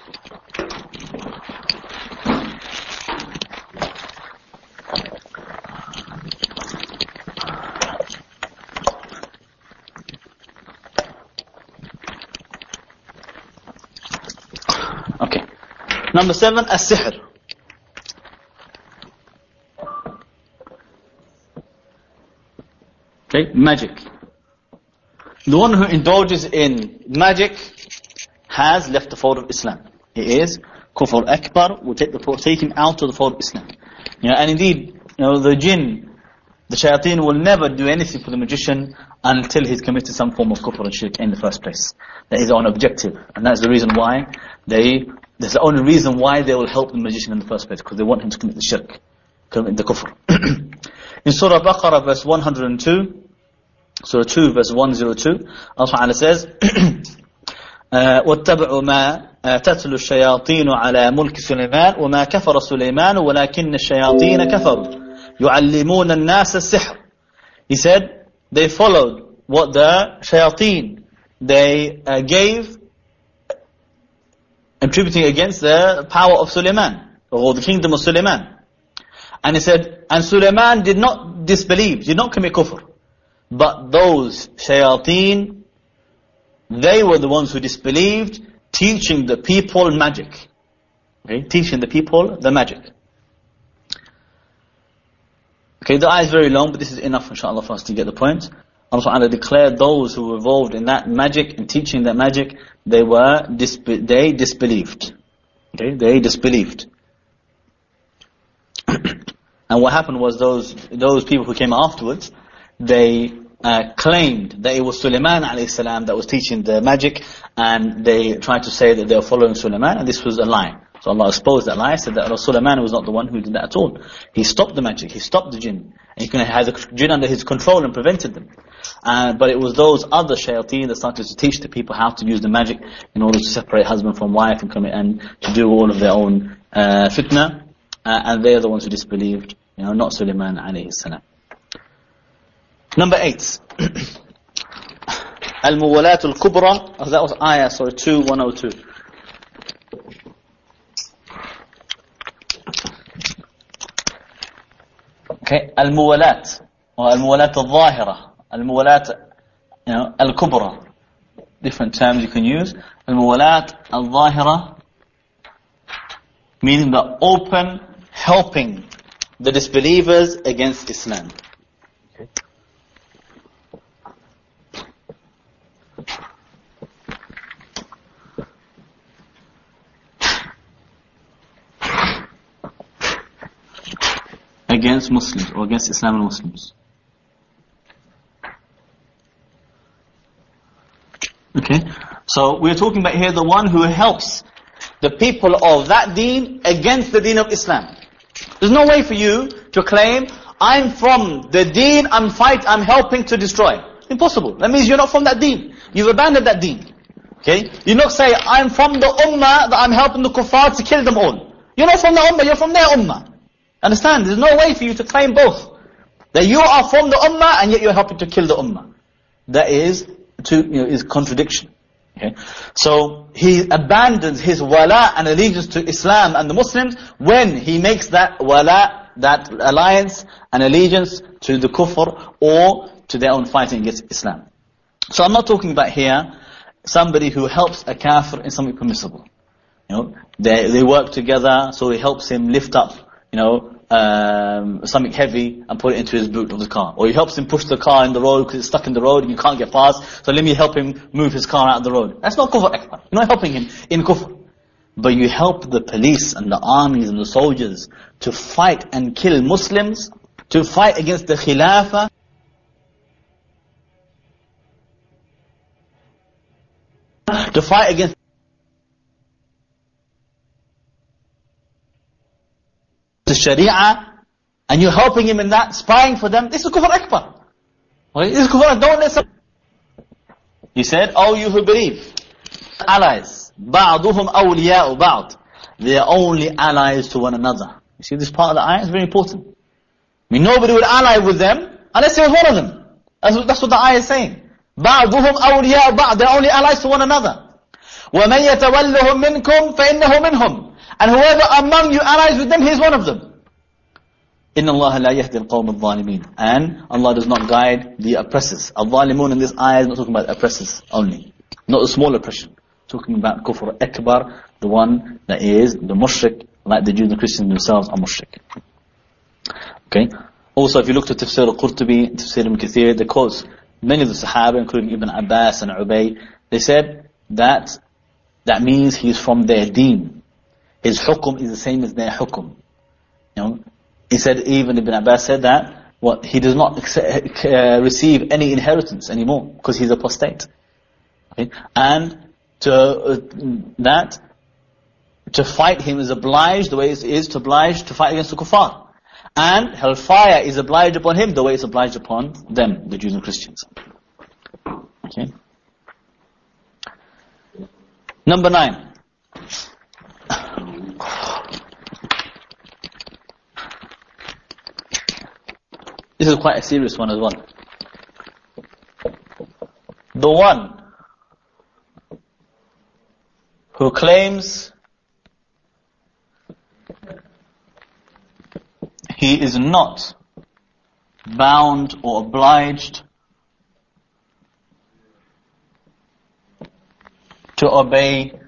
Number seven, as-sihr. Okay, magic. The one who indulges in magic has left the fold of Islam. He is kufr akbar, will take, the, take him out of the fold of Islam. You know, and indeed, you know, the jinn, the shayateen will never do anything for the magician until he's committed some form of kufr and shirk in the first place. That is on objective. And that's the reason why they, that's the only reason why they will help the magician in the first place, because they want him to commit the shirk, commit the kufr. in Surah Baqarah verse 102, Surah 2 verse 102, Allah Ta'ala says, واتبعوا ما تتلو الشياطين على ملك سليمان وما كفر سليمان ولكن الشياطين كفروا يعلمون الناس السحر He said, they followed what the shayateen, they uh, gave attributing against the power of Suleiman, or the kingdom of Suleiman. And he said, and Suleiman did not disbelieve, did not commit kufr. But those shayateen, they were the ones who disbelieved, teaching the people magic. Okay, teaching the people the magic. Okay, the ayah is very long, but this is enough, inshallah, for us to get the point. Allah Ta'ala declared those who were involved in that magic and teaching that magic, they were, they disbelieved. Okay, they disbelieved. and what happened was those those people who came afterwards, they uh, claimed that it was Sulaiman salam that was teaching the magic, and they tried to say that they were following Sulaiman, and this was a lie. So Allah exposed that lie, said that Sulaiman was not the one who did that at all. He stopped the magic, he stopped the jinn, and he had the jinn under his control and prevented them. Uh, but it was those other shayateen that started to teach the people how to use the magic in order to separate husband from wife and commit and to do all of their own uh, fitna. Uh, and they're the ones who disbelieved, you know, not Sulaiman alayhi salam. Number eight. Al-Muwalat al-Kubra, oh, that was ayah, sorry, 2, Okay, Al-Muwalat, or Al-Muwalat al-Zahira, Al-Muwalat, you know, Al-Kubra. Different terms you can use. Al-Muwalat al-Zahira, meaning the open helping the disbelievers against Islam. Against Muslims or against Islam and Muslims. Okay, so we're talking about here the one who helps the people of that deen against the deen of Islam. There's no way for you to claim, I'm from the deen I'm fight, I'm helping to destroy. Impossible. That means you're not from that deen. You've abandoned that deen. Okay? You not say, I'm from the ummah that I'm helping the kuffar to kill them all. You're not from the ummah, you're from their ummah. Understand? There's no way for you to claim both. That you are from the ummah and yet you're helping to kill the ummah. That is to you know, is contradiction. Okay? So he abandons his wala and allegiance to Islam and the Muslims when he makes that wala, that alliance and allegiance to the kufr or to their own fighting against Islam. So I'm not talking about here somebody who helps a kafir in something permissible. You know, they, they work together, so he helps him lift up, you know, um, something heavy and put it into his boot of the car. Or he helps him push the car in the road because it's stuck in the road and you can't get past. So let me help him move his car out of the road. That's not kufr akbar. You're not helping him in kufr. But you help the police and the armies and the soldiers to fight and kill Muslims, to fight against the khilafah, to fight against the Sharia, and you're helping him in that, spying for them, this is kufr akbar. Okay? This is kufr, don't let some... He said, oh you who believe, allies, بَعْضُهُمْ أَوْلِيَاءُ بَعْض They are only allies to one another. You see this part of the ayah is very important. I mean, nobody would ally with them unless he was one of them. That's, that's what the ayah is saying. بَعْضُهُمْ أَوْلِيَاءُ بَعْض They're only allies to one another. وَمَنْ يَتَوَلَّهُمْ مِنْكُمْ فَإِنَّهُ مِنْهُمْ And whoever among you allies with them, he is one of them. إِنَّ اللَّهَ لَا يَهْدِي الْقَوْمَ الظَّالِمِينَ And Allah does not guide the oppressors. Al-Zalimun in this ayah is not talking about oppressors only. Not the small oppression. Talking about kufr akbar, the one that is the mushrik, like the Jews and Christians themselves are mushrik. Okay? Also, if you look at Tafsir al-Qurtubi, Tafsir al Kathir, the quotes, many of the Sahaba, including Ibn Abbas and Ubay, they said that that means he's from their deen. His hukum is the same as their hukum. You know, he said, even Ibn Abbas said that, what, he does not uh, receive any inheritance anymore, because he's apostate. Okay? And to, uh, that, to fight him is obliged, the way it is to oblige to fight against the kuffar. And hellfire is obliged upon him the way it's obliged upon them, the Jews and Christians. Okay? Number nine. This is quite a serious one as well. The one who claims he is not bound or obliged to obey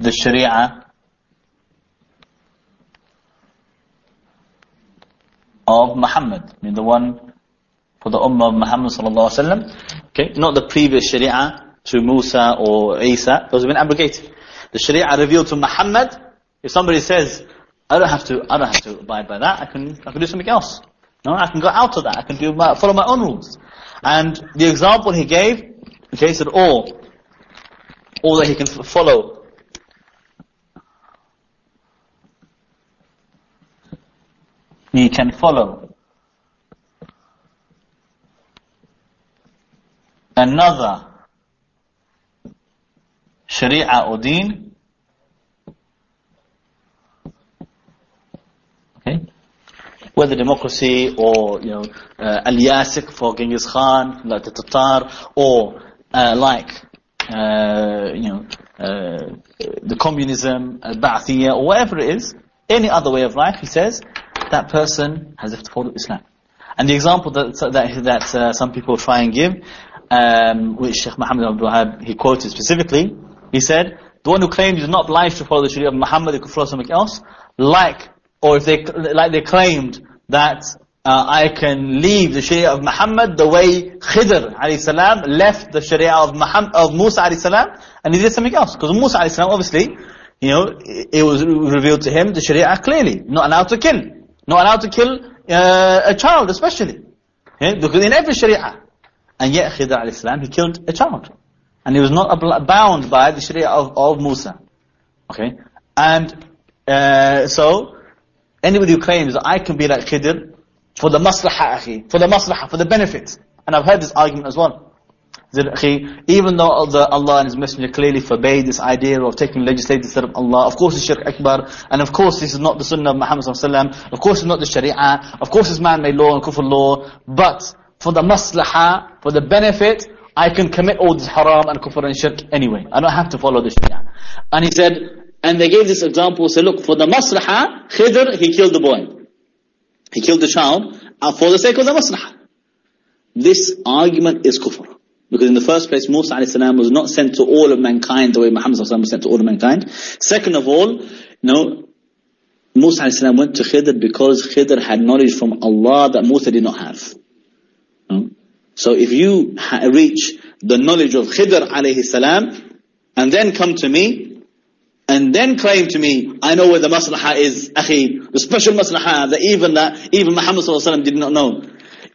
the Sharia of Muhammad, I mean the one for the Ummah of Muhammad sallallahu alaihi wasallam. Okay, not the previous Sharia to Musa or Isa, those have been abrogated. The Sharia revealed to Muhammad, if somebody says, I don't have to, I don't have to abide by that, I can, I can do something else. No, I can go out of that, I can do my, follow my own rules. And the example he gave, okay, said all, all that he can follow. He can follow another Sharia or deen. Okay? Whether democracy or, you know, uh, Al-Yasik for Genghis Khan, like the Tatar, or uh, like, uh, you know, uh, the communism, Al-Ba'athiyya, or whatever it is, any other way of life, he says, that person has to follow Islam. And the example that, that, that uh, some people try and give, um, which Sheikh Muhammad Abdul Wahab, he quoted specifically, he said, the one who claims he's not obliged to follow the Sharia of Muhammad, he could follow something else, like, or if they, like they claimed that uh, I can leave the Sharia of Muhammad the way Khidr salam left the Sharia of Muhammad, of Musa salam, and he did something else. Because Musa salam, obviously, you know, it was revealed to him the Sharia clearly, not allowed to kill, not allowed to kill uh, a child especially. Because in every Sharia, and yet Khidr al-Islam, he killed a child. And he was not bound by the Sharia of, of Musa. Okay? And uh, so, anybody who claims that I can be like Khidr for the maslaha, for the maslaha, for the benefit. And I've heard this argument as well. Even though Allah and His Messenger clearly forbade this idea of taking legislative instead of Allah, of course it's shirk akbar, and of course this is not the sunnah of Muhammad sallallahu of course it's not the sharia, of course it's man-made law and kufr law, but for the maslaha, for the benefit, I can commit all this haram and kufr and shirk anyway. I don't have to follow the sharia. And he said, and they gave this example, say look, for the maslaha, Khidr, he killed the boy. He killed the child for the sake of the maslaha. This argument is kufr. Because in the first place, Musa a.s. was not sent to all of mankind the way Muhammad was sent to all of mankind. Second of all, know, Musa a.s. went to Khidr because Khidr had knowledge from Allah that Musa did not have. So if you reach the knowledge of Khidr salam, and then come to me, and then claim to me, I know where the maslahah is, akhi, the special maslahah that even that, even Muhammad did not know.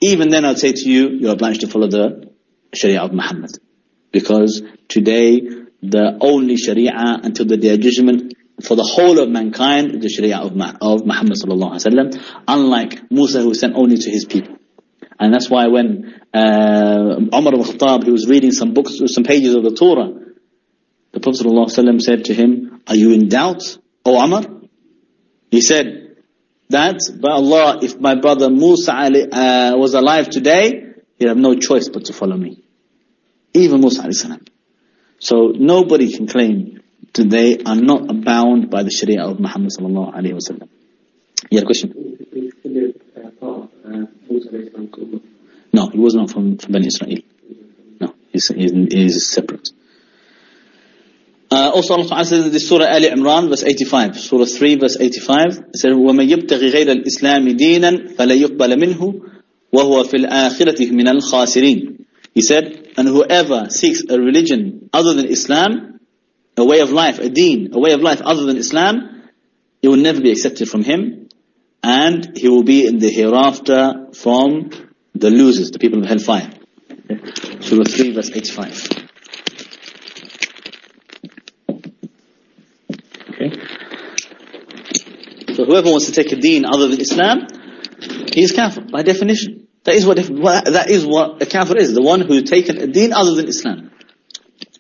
Even then I'd say to you, you're obliged to follow the Sharia of Muhammad. Because today, the only Sharia until the day of judgment for the whole of mankind, the Sharia of, of Muhammad sallallahu alaihi wasallam, unlike Musa who sent only to his people. And that's why when uh, Umar ibn Khattab, he was reading some books, some pages of the Torah, the Prophet ﷺ said to him, are you in doubt, O Umar? He said, that by Allah, if my brother Musa uh, was alive today, he'd have no choice but to follow me Even Musa alayhi So nobody can claim that they are not bound by the Sharia of Muhammad sallallahu alayhi wa sallam. You had a question? No, he was not from, from Bani Israel. No, he's, he's separate. Uh, also Allah Ta'ala says in this Surah Ali Imran, verse 85, Surah 3, verse 85, it says, وَمَن يَبْتَغِ غَيْرَ الْإِسْلَامِ دِينًا فَلَا يُقْبَلَ مِنْهُ وَهُوَ فِي الْآخِرَةِ مِنَ الْخَاسِرِينَ He said, and whoever seeks a religion other than Islam, a way of life, a deen, a way of life other than Islam, it will never be accepted from him, and he will be in the hereafter from the losers, the people of hellfire. Surah 3 verse 85. Okay. So whoever wants to take a deen other than Islam, he is kafir, by definition. That is what, that is what a kafir is, the one who taken a deen other than Islam.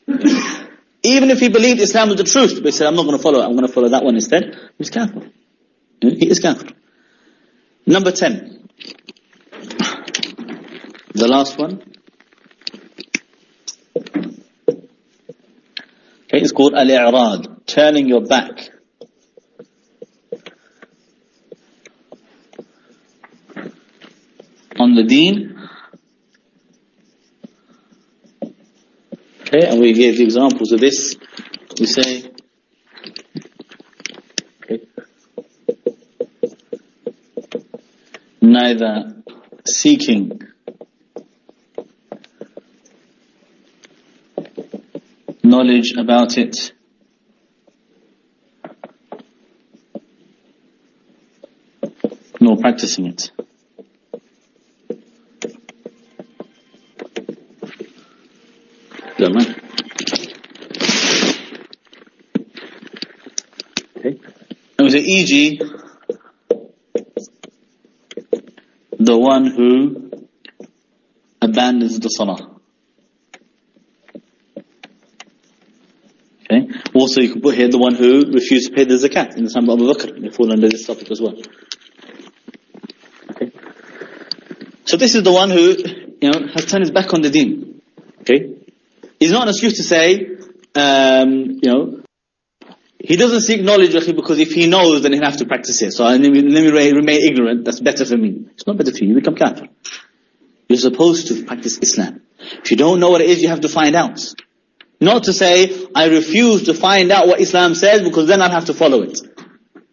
Even if he believed Islam was the truth, but he said, I'm not going to follow it, I'm going to follow that one instead, he's kafir. He is kafir. Number 10. The last one. Okay, it's called al-i'rad, turning your back. On the deen. Okay, and we gave examples of this. We say, neither seeking knowledge about it. Nor practicing it. Mind. Okay. And we say, e.g., the one who abandons the salah. Okay. Also, you can put here the one who refused to pay the zakat in the time of Abu Bakr. They fall under this topic as well. Okay. So this is the one who, you know, has turned his back on the deen. Not an excuse to say, um, you know, he doesn't seek knowledge because if he knows, then he'll have to practice it. So let me, let me remain ignorant. That's better for me. It's not better for you. You become kafir. You're supposed to practice Islam. If you don't know what it is, you have to find out. Not to say, I refuse to find out what Islam says because then I'll have to follow it.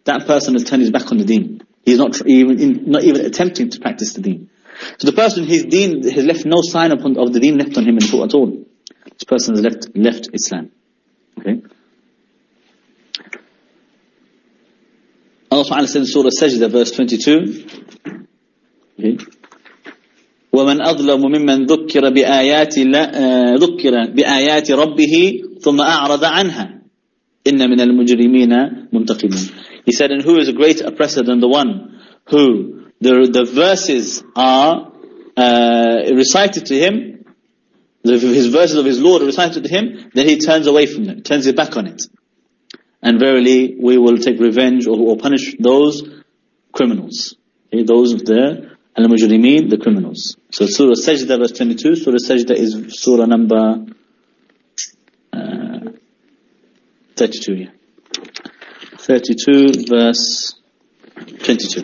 That person has turned his back on the deen. He's not even, not even attempting to practice the deen. So the person, his deen, has left no sign upon, of the deen left on him at all. This person has left, left Islam. Okay? Allah subhanahu said in Surah Sajda verse 22, okay? ومن أظلم ممن ذكر بآيات ذكر بآيات ربه ثم أعرض عنها إن من المجرمين منتقمون He said, and who is a greater oppressor than the one who the, the verses are uh, recited to him, his verses of his Lord are recited to him, then he turns away from them, turns his back on it. And verily, we will take revenge or, or punish those criminals. Okay, those of the al-mujrimeen, the criminals. So Surah Sajda verse 22, Surah Sajda is Surah number uh, 32, yeah. 32 verse 22.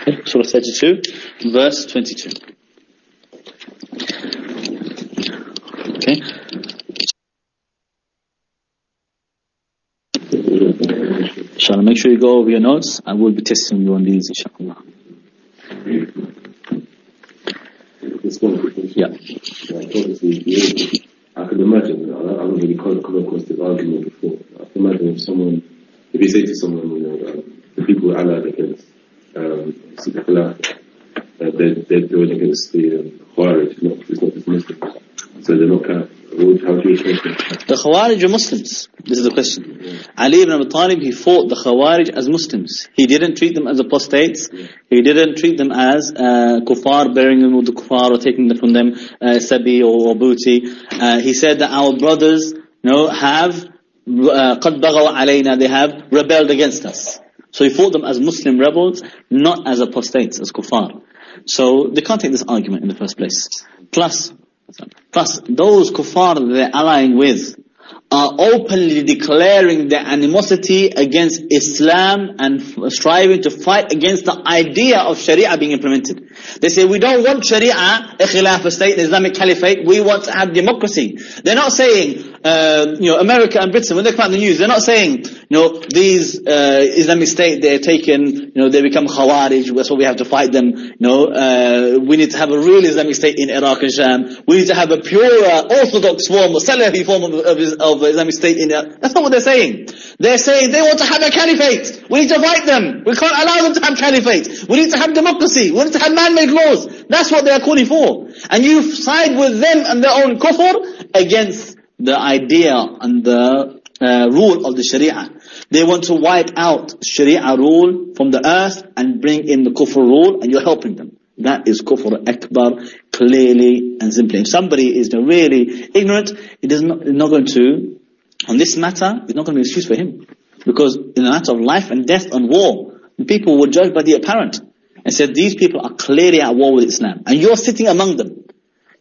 Okay, Surah 32, verse 22. Okay. Inshallah, make sure you go over your notes. I will be testing you on these, inshallah. Yeah. I could imagine, I haven't really come across this argument before. I can imagine if someone, if you say to someone, you know, the people allied against um, the Khilafah, uh, they're, they're doing against the um, Khawarij, it's not, it's not just Muslims. So they're not kind of, what- how do you explain that? The Khawarij are Muslims. This is the question. Ali ibn Abi Talib, he fought the Khawarij as Muslims. He didn't treat them as apostates. He didn't treat them as uh, kuffar, bearing them with the kuffar or taking them from them uh, sabi or, or booty. Uh, he said that our brothers, you know, have uh, قد بغوا علينا, they have rebelled against us. So he fought them as Muslim rebels, not as apostates, as kuffar. So they can't take this argument in the first place. Plus, plus those kuffar they're allying with are openly declaring their animosity against Islam and striving to fight against the idea of Sharia being implemented. They say, we don't want Sharia, a Khilafah state, an Islamic caliphate, we want to have democracy. They're not saying, uh, you know, America and Britain, when they come out in the news, they're not saying, you know, these uh, Islamic state, they're taken, you know, they become Khawarij, that's why we have to fight them, you know, uh, we need to have a real Islamic state in Iraq and Sham, we need to have a pure Orthodox form, Salafi form of, of, of Islamic state in Iraq. That's not what they're saying. They're saying they want to have a caliphate. We need to fight them. We can't allow them to have caliphate. We need to have democracy. We need to have man-made laws. That's what they are calling for. And you side with them and their own kufr against the idea and the uh, rule of the Sharia. They want to wipe out Sharia rule from the earth and bring in the kufr rule and you're helping them. That is kufr akbar, clearly and simply. If somebody is really ignorant, he does not, is not going to, on this matter, it's not going to be an excuse for him. Because in the matter of life and death and war, people will judge by the apparent. And said, these people are clearly at war with Islam. And you're sitting among them.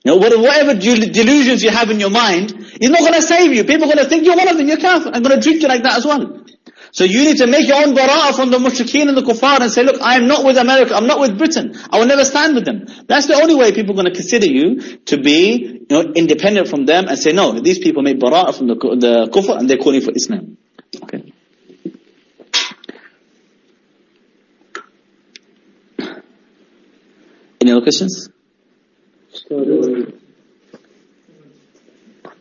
You know, whatever whatever delusions you have in your mind, is not going to save you. People are going to think you're one of them, you're Kafir. I'm going to treat you like that as well. So you need to make your own bara'ah from the mushrikeen and the kuffar and say, look, I am not with America, I'm not with Britain, I will never stand with them. That's the only way people are going to consider you to be, you know, independent from them and say, no, these people make bara'ah from the, the kuffar and they're calling for Islam. Okay. Any other questions?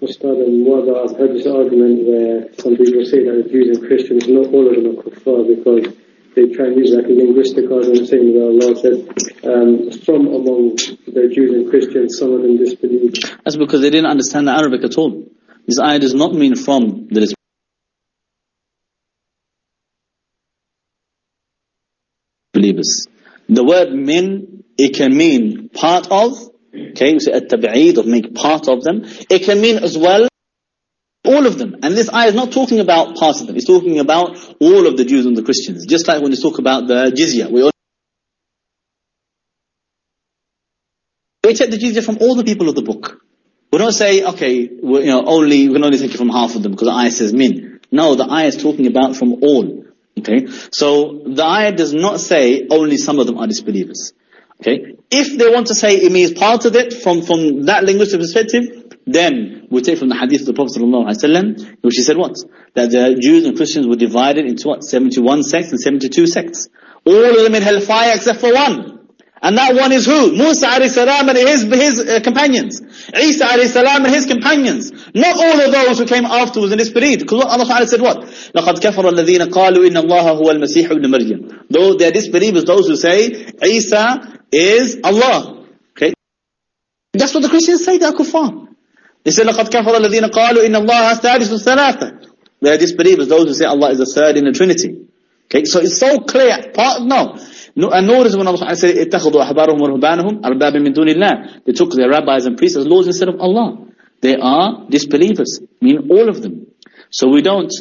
Ustad, um, I've heard this argument where some people say that Jews and Christians, not all of them are kuffar because they try and use like a linguistic argument saying that Allah said, um, from among the Jews and Christians, some of them disbelieve. That's because they didn't understand the Arabic at all. This ayah does not mean from the believers. The word min, it can mean part of, okay, we say at-tab'eed, or make part of them. It can mean as well all of them. And this ayah is not talking about part of them. It's talking about all of the Jews and the Christians. Just like when they talk about the jizya. We, we take the jizya from all the people of the book. We don't say, okay, you know, only, we can only take it from half of them because the ayah says min. No, the ayah is talking about from all. Okay? So, the ayah does not say only some of them are disbelievers. Okay? If they want to say it means part of it from, from that linguistic perspective, then we take from the hadith of the Prophet ﷺ, which he said what? That the Jews and Christians were divided into what? 71 sects and 72 sects. All of them in hellfire except for one. And that one is who? Musa alayhi salam and his, his uh, companions. Isa alayhi salam and his companions. Not all of those who came afterwards in disbelief. Because Allah Ta'ala said what? لَقَدْ كَفَرَ الَّذِينَ قَالُوا إِنَّ اللَّهَ هُوَ الْمَسِيحُ ابْنُ مَرْيَمْ Though they are disbelievers, those who say Isa is Allah. Okay? That's what the Christians say, they are kuffar. They say, لَقَدْ كَفَرَ الَّذِينَ قَالُوا إِنَّ اللَّهَ ثَالِثُ ثَلَاثَةً They are disbelievers, those who say Allah is the third in the Trinity. Okay, so it's so clear. Part, no. no and notice when Allah said, اتَّخَذُوا أَحْبَارُهُمْ وَرُهْبَانَهُمْ أَرْبَابٍ مِّن دُونِ اللَّهِ They took their rabbis and priests as lords instead of Allah. They are disbelievers. I mean all of them. So we don't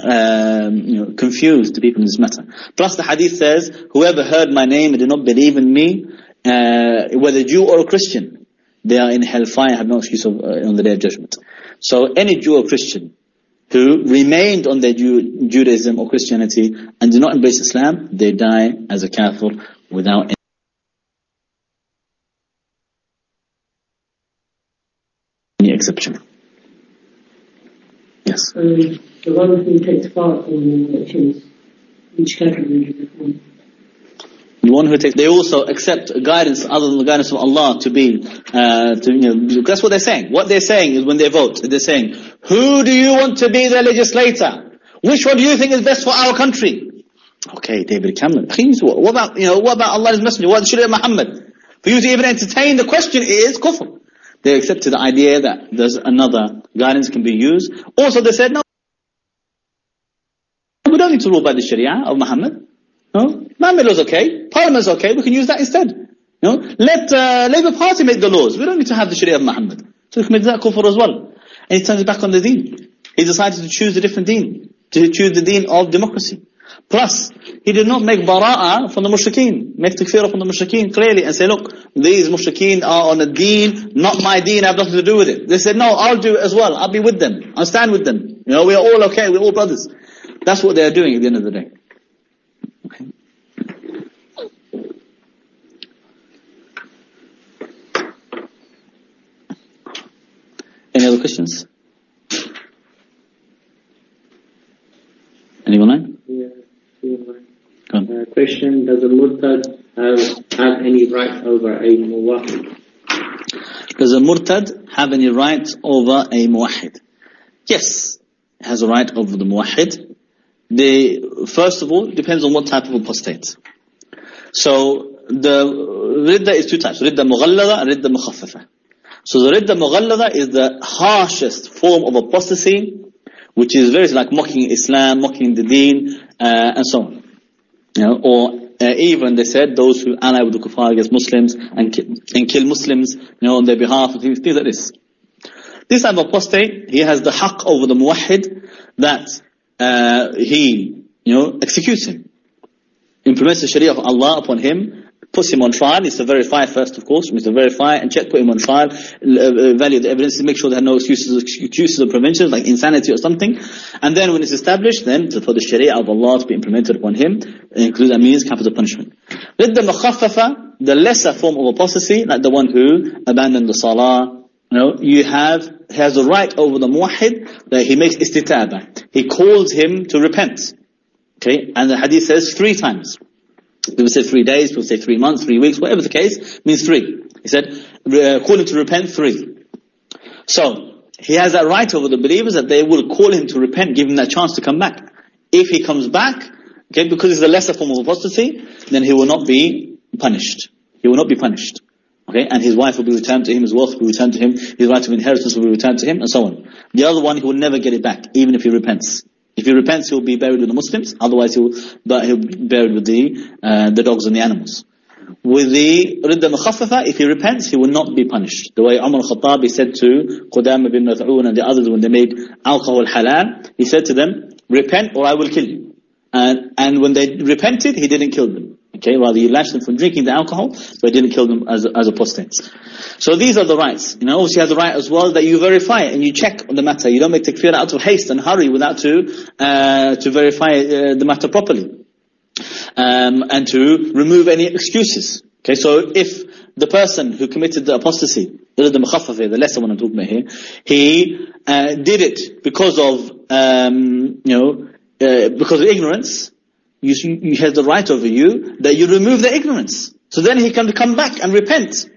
um, you know, confuse the people in this matter. Plus the hadith says, whoever heard my name and did not believe in me, uh, whether Jew or Christian, they are in hellfire, have no excuse of, uh, on the day of judgment. So any Jew or Christian who remained on their Jew, Judaism or Christianity and did not embrace Islam, they die as a kafir without any exception. Yes. Um, the one who takes part in the elections, which category? The one who takes, they also accept guidance other than the guidance of Allah to be, uh, to, you know, that's what they're saying. What they're saying is when they vote, they're saying, who do you want to be the legislator? Which one do you think is best for our country? Okay, David Cameron. Please, what, what about, you know, what about Allah's Messenger? What should Muhammad? For you to even entertain the question is kufr. They accepted the idea that there's another guidance can be used. Also they said, no, we don't need to rule by the Sharia of Muhammad. No? Man-made okay. Parliament's okay. We can use that instead. No? Let uh, Labour Party make the laws. We don't need to have the Sharia of Muhammad. So can make that kufr as well. And he turns back on the deen. He decided to choose a different deen. To choose the deen of democracy. Plus, he did not make bara'a from the mushrikeen. Make takfir from the mushrikeen clearly and say, look, these mushrikeen are on a deen, not my deen, I have nothing to do with it. They said, no, I'll do it as well. I'll be with them. I'll stand with them. You know, we are all okay. We're all brothers. That's what they are doing at the end of the day. Okay. Any other questions? Anyone? Yeah. yeah. Go on. Uh, question, does a murtad have, have any right over a muwahid? Does a murtad have any right over a muwahid? Yes, has a right over the muwahid. The, first of all, it depends on what type of apostate. So, the ridda is two types, ridda mughallada and ridda mukhaffafa. So the ridda mughallada is the harshest form of apostasy, which is very like mocking Islam, mocking the deen, uh, and so on. You know, or uh, even they said those who ally with the kuffar against Muslims and, ki- and kill Muslims, you know, on their behalf, things, things like this. This type of apostate, he has the haqq over the muwahhid that uh, he, you know, executes him. Implements the sharia of Allah upon him, puts him on trial, needs to verify first, of course, needs to verify and check, put him on trial, uh, value the evidence make sure there are no excuses, excuses or preventions, like insanity or something. And then when it's established, then for the sharia of Allah to be implemented upon him, includes that means capital punishment. With the mukhaffafa, the lesser form of apostasy, like the one who abandoned the salah, you know, you have, has a right over the muwahhid that he makes istitaba. He calls him to repent. Okay, and the hadith says three times. People say three days, people say three months, three weeks, whatever the case, means three. He said, uh, call him to repent, three. So, he has that right over the believers that they will call him to repent, give him that chance to come back. If he comes back, okay, because it's a lesser form of apostasy, then he will not be punished. He will not be punished. Okay, and his wife will be returned to him, his wealth will be returned to him, his right of inheritance will be returned to him, and so on. The other one, he will never get it back, even if he repents. If he repents, he'll be buried with the Muslims, otherwise he'll, but he'll be buried with the, uh, the dogs and the animals. With the Ridda Mukhaffafa, if he repents, he will not be punished. The way Umar al-Khattabi said to Qudama bin Math'un and the others when they made alcohol halal, he said to them, repent or I will kill you. And, and when they repented, he didn't kill them. Okay, rather you lashed them from drinking the alcohol, but didn't kill them as, as apostates. So these are the rights. You know, obviously you have the right as well that you verify and you check on the matter. You don't make takfir out of haste and hurry without to, uh, to verify uh, the matter properly. Um, and to remove any excuses. Okay, so if the person who committed the apostasy, the mukhaffaf the lesser one I'm talking about here, he uh, did it because of, um, you know, uh, because of ignorance, you, you has the right over you that you remove the ignorance. So then he can come back and repent.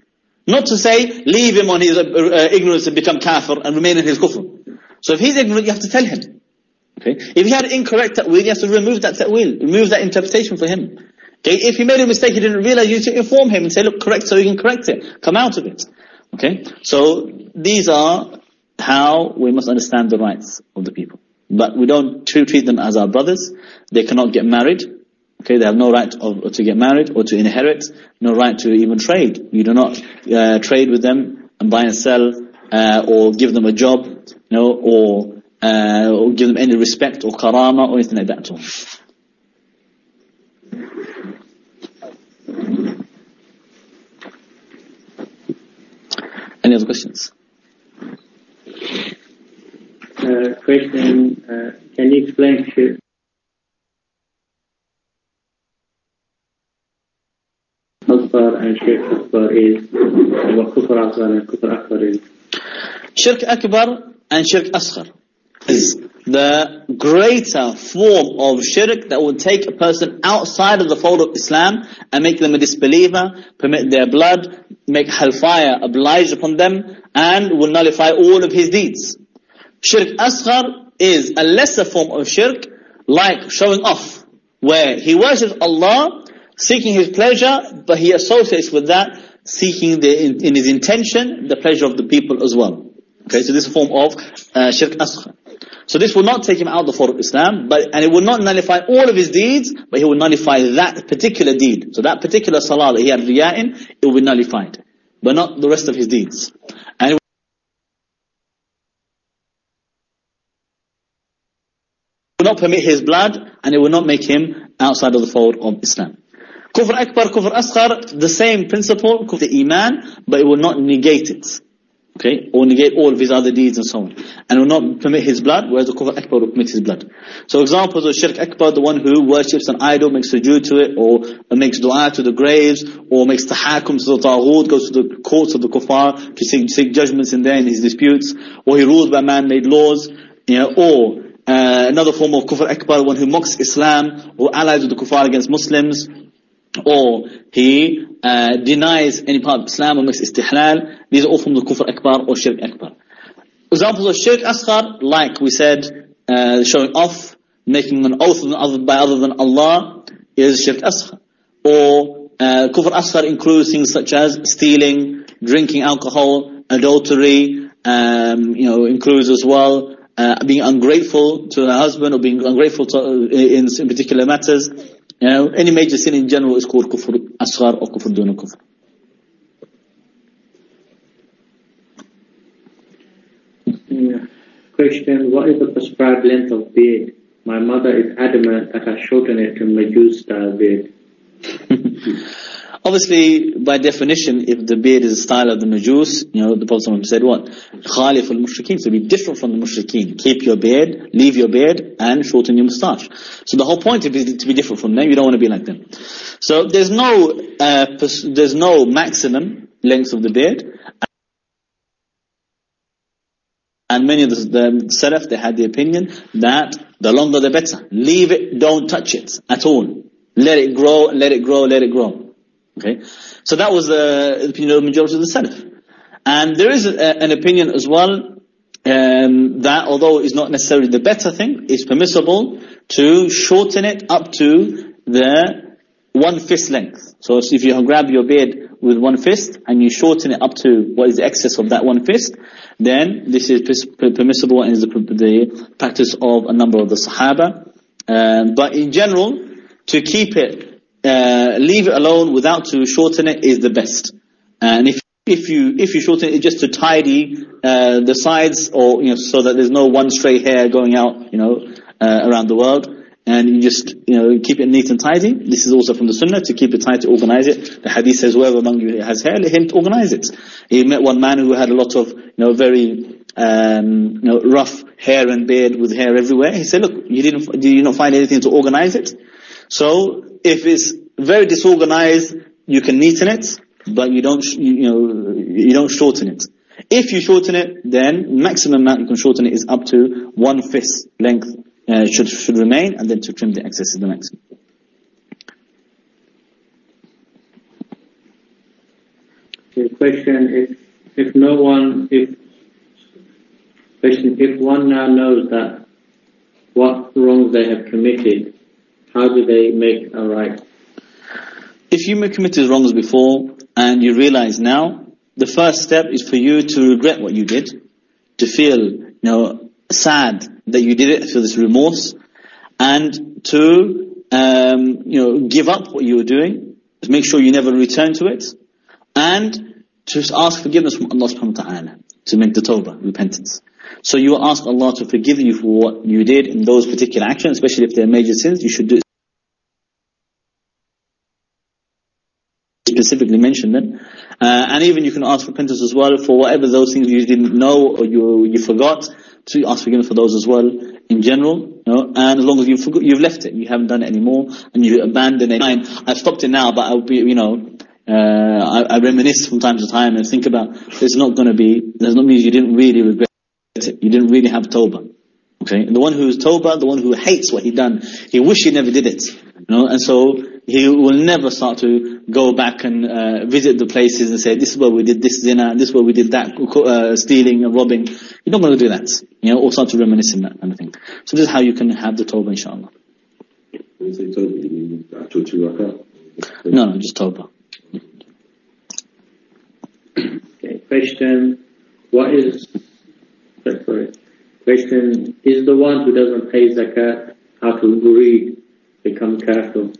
Not to say, leave him on his uh, uh, ignorance and become kafir and remain in his kufr. So if he's ignorant, you have to tell him. Okay? If he had incorrect ta'wil, you have to remove that ta'wil, remove that interpretation for him. Okay? If he made a mistake, he didn't realize, you to inform him and say, look, correct so he can correct it. Come out of it. Okay? So, these are how we must understand the rights of the people. But we don't treat them as our brothers. They cannot get married. Okay, they have no right of, to get married or to inherit, no right to even trade. You do not uh, trade with them and buy and sell, uh, or give them a job, you know, or, uh, or give them any respect or karama or anything like that at all. Any other questions? Uh, question, uh, can you explain shirk? Akbar and shirk akbar is, kufr asghar and kufr akbar is? Shirk akbar and shirk asghar is the greater form of shirk that will take a person outside of the fold of Islam and make them a disbeliever, permit their blood, make hellfire obliged upon them, and will nullify all of his deeds. Shirk asghar is a lesser form of shirk, like showing off, where he worships Allah, seeking His pleasure, but he associates with that, seeking the, in, in his intention, the pleasure of the people as well. Okay, so this is a form of uh, shirk asghar. So this will not take him out of the fold of Islam, but and it will not nullify all of his deeds, but he will nullify that particular deed. So that particular salah that he had riyah in, it will be nullified, but not the rest of his deeds. And it will not permit his blood, and it will not make him outside of the fold of Islam. Kufr akbar, kufr asghar, the same principle, kufr iman, but it will not negate it. Okay, or negate all of his other deeds and so on. And will not permit his blood, whereas the kufr akbar will permit his blood. So examples of shirk akbar, the one who worships an idol, makes sujood to it, or makes dua to the graves, or makes tahakum to the taghut, goes to the courts of the kuffar to seek, seek judgments in there in his disputes, or he rules by man-made laws, you know, or uh, another form of kufr akbar, one who mocks Islam, or allies with the kuffar against Muslims, or he uh, denies any part of Islam or makes istihlal. These are all forms of kufr akbar or shirk akbar. Examples of shirk asghar, like we said, uh, showing off, making an oath by other than Allah, is shirk asghar. Or uh, kufr asghar includes things such as stealing, drinking alcohol, adultery, um, you know, includes as well uh, being ungrateful to the husband or being ungrateful to, in, in particular matters. You know, any major sin in general is called kufr asghar or kufr duna kufr. Yeah. Question, what is the prescribed length of beard? My mother is adamant that I shorten it to style beard. Obviously, by definition, if the beard is the style of the Majus, you know, the Prophet said what? Khalif al-mushrikeen, so be different from the mushrikeen. Keep your beard, leave your beard, and shorten your moustache. So the whole point is to be different from them, you don't want to be like them. So there's no, uh, there's no maximum length of the beard. And many of the, the Salaf, they had the opinion that the longer the better. Leave it, don't touch it at all. Let it grow, let it grow, let it grow. Okay? So that was the opinion of the majority of the Salaf. And there is a, an opinion as well um, that although it's not necessarily the better thing, it's permissible to shorten it up to the one fist length. So if you grab your beard with one fist and you shorten it up to what is the excess of that one fist, then this is permissible and is the, the practice of a number of the Sahaba. Um, but in general, to keep it, uh, leave it alone without to shorten it is the best. And if if you if you shorten it just to tidy uh, the sides or you know so that there's no one stray hair going out you know uh, around the world and you just you know keep it neat and tidy this is also from the sunnah to keep it to organize it. The hadith says whoever among you has hair let him organize it. He met one man who had a lot of you know very um, you know rough hair and beard with hair everywhere. He said look you didn't did you not find anything to organize it so if it's very disorganized you can neaten it but you don't, you know, you don't shorten it. If you shorten it, then maximum amount you can shorten it is up to one fist length uh, should should remain, and then to trim the excess is the maximum. The question: is, if no one, if question, if one now knows that what wrongs they have committed, how do they make a right? If you committed wrongs before, and you realize now, the first step is for you to regret what you did, to feel, you know, sad that you did it, feel this remorse, and to, um, you know, give up what you were doing, to make sure you never return to it, and to ask forgiveness from Allah subhanahu wa ta'ala, to make the tawbah, repentance. So you ask Allah to forgive you for what you did in those particular actions, especially if they're major sins, you should do specifically mentioned them. Uh, and even you can ask repentance as well for whatever those things you didn't know or you, you forgot, to ask forgiveness for those as well in general. You know, and as long as you've, you've left it, you haven't done it anymore, and you abandon it. I've stopped it now, but I'll be, you know, uh, I, I, reminisce from time to time and think about, it's not going to be, there's not means you didn't really regret it. You didn't really have tawbah. Okay? And the one who is tawbah, the one who hates what he done, he wish he never did it. You know, and so he will never start to go back and uh, visit the places and say, this is where we did this dinner, this is where we did that, uh, stealing and robbing. You're not going to do that. You know, or start to reminisce in that kind of thing. So this is how you can have the tawbah, inshallah. When you say tawbah, you mean actual two rakah? No, no, just tawbah. Okay, question, what is, sorry, question, is the one who doesn't pay zakat how to read become kafir?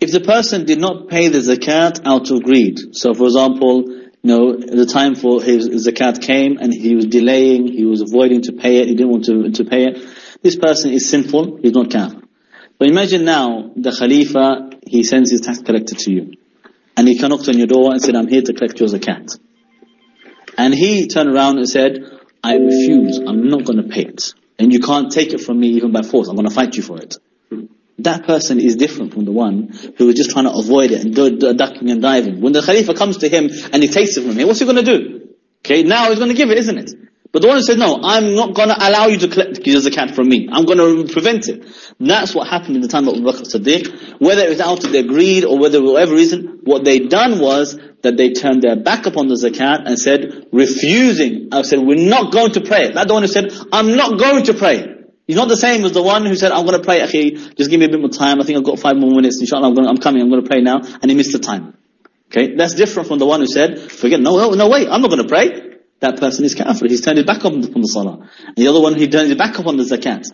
If the person did not pay the zakat out of greed, so for example, you know, the time for his zakat came and he was delaying, he was avoiding to pay it, he didn't want to, to pay it, this person is sinful, he's not kafir. But imagine now, the Khalifa, he sends his tax collector to you. And he knocked on your door and said, I'm here to collect your zakat. And he turned around and said, I refuse, I'm not going to pay it. And you can't take it from me even by force, I'm going to fight you for it that person is different from the one who is just trying to avoid it and do, do, ducking and diving. When the Khalifa comes to him and he takes it from him, what's he going to do? Okay, now he's going to give it, isn't it? But the one who says, no, I'm not going to allow you to collect your zakat from me. I'm going to prevent it. That's what happened in the time of Abu Bakr Siddiq. Whether it was out of their greed or whether whatever reason, what they done was that they turned their back upon the zakat and said, refusing. I said, we're not going to pray. That's the one who said, I'm not going to pray. He's not the same as the one who said, I'm going to pray, akhi, just give me a bit more time. I think I've got five more minutes. Inshallah, I'm, going, I'm coming. I'm going to pray now. And he missed the time. Okay? That's different from the one who said, forget, no, no, no, wait, I'm not going to pray. That person is kafir. He's turned his back upon the, the salah. And the other one, he turned his back upon the zakat.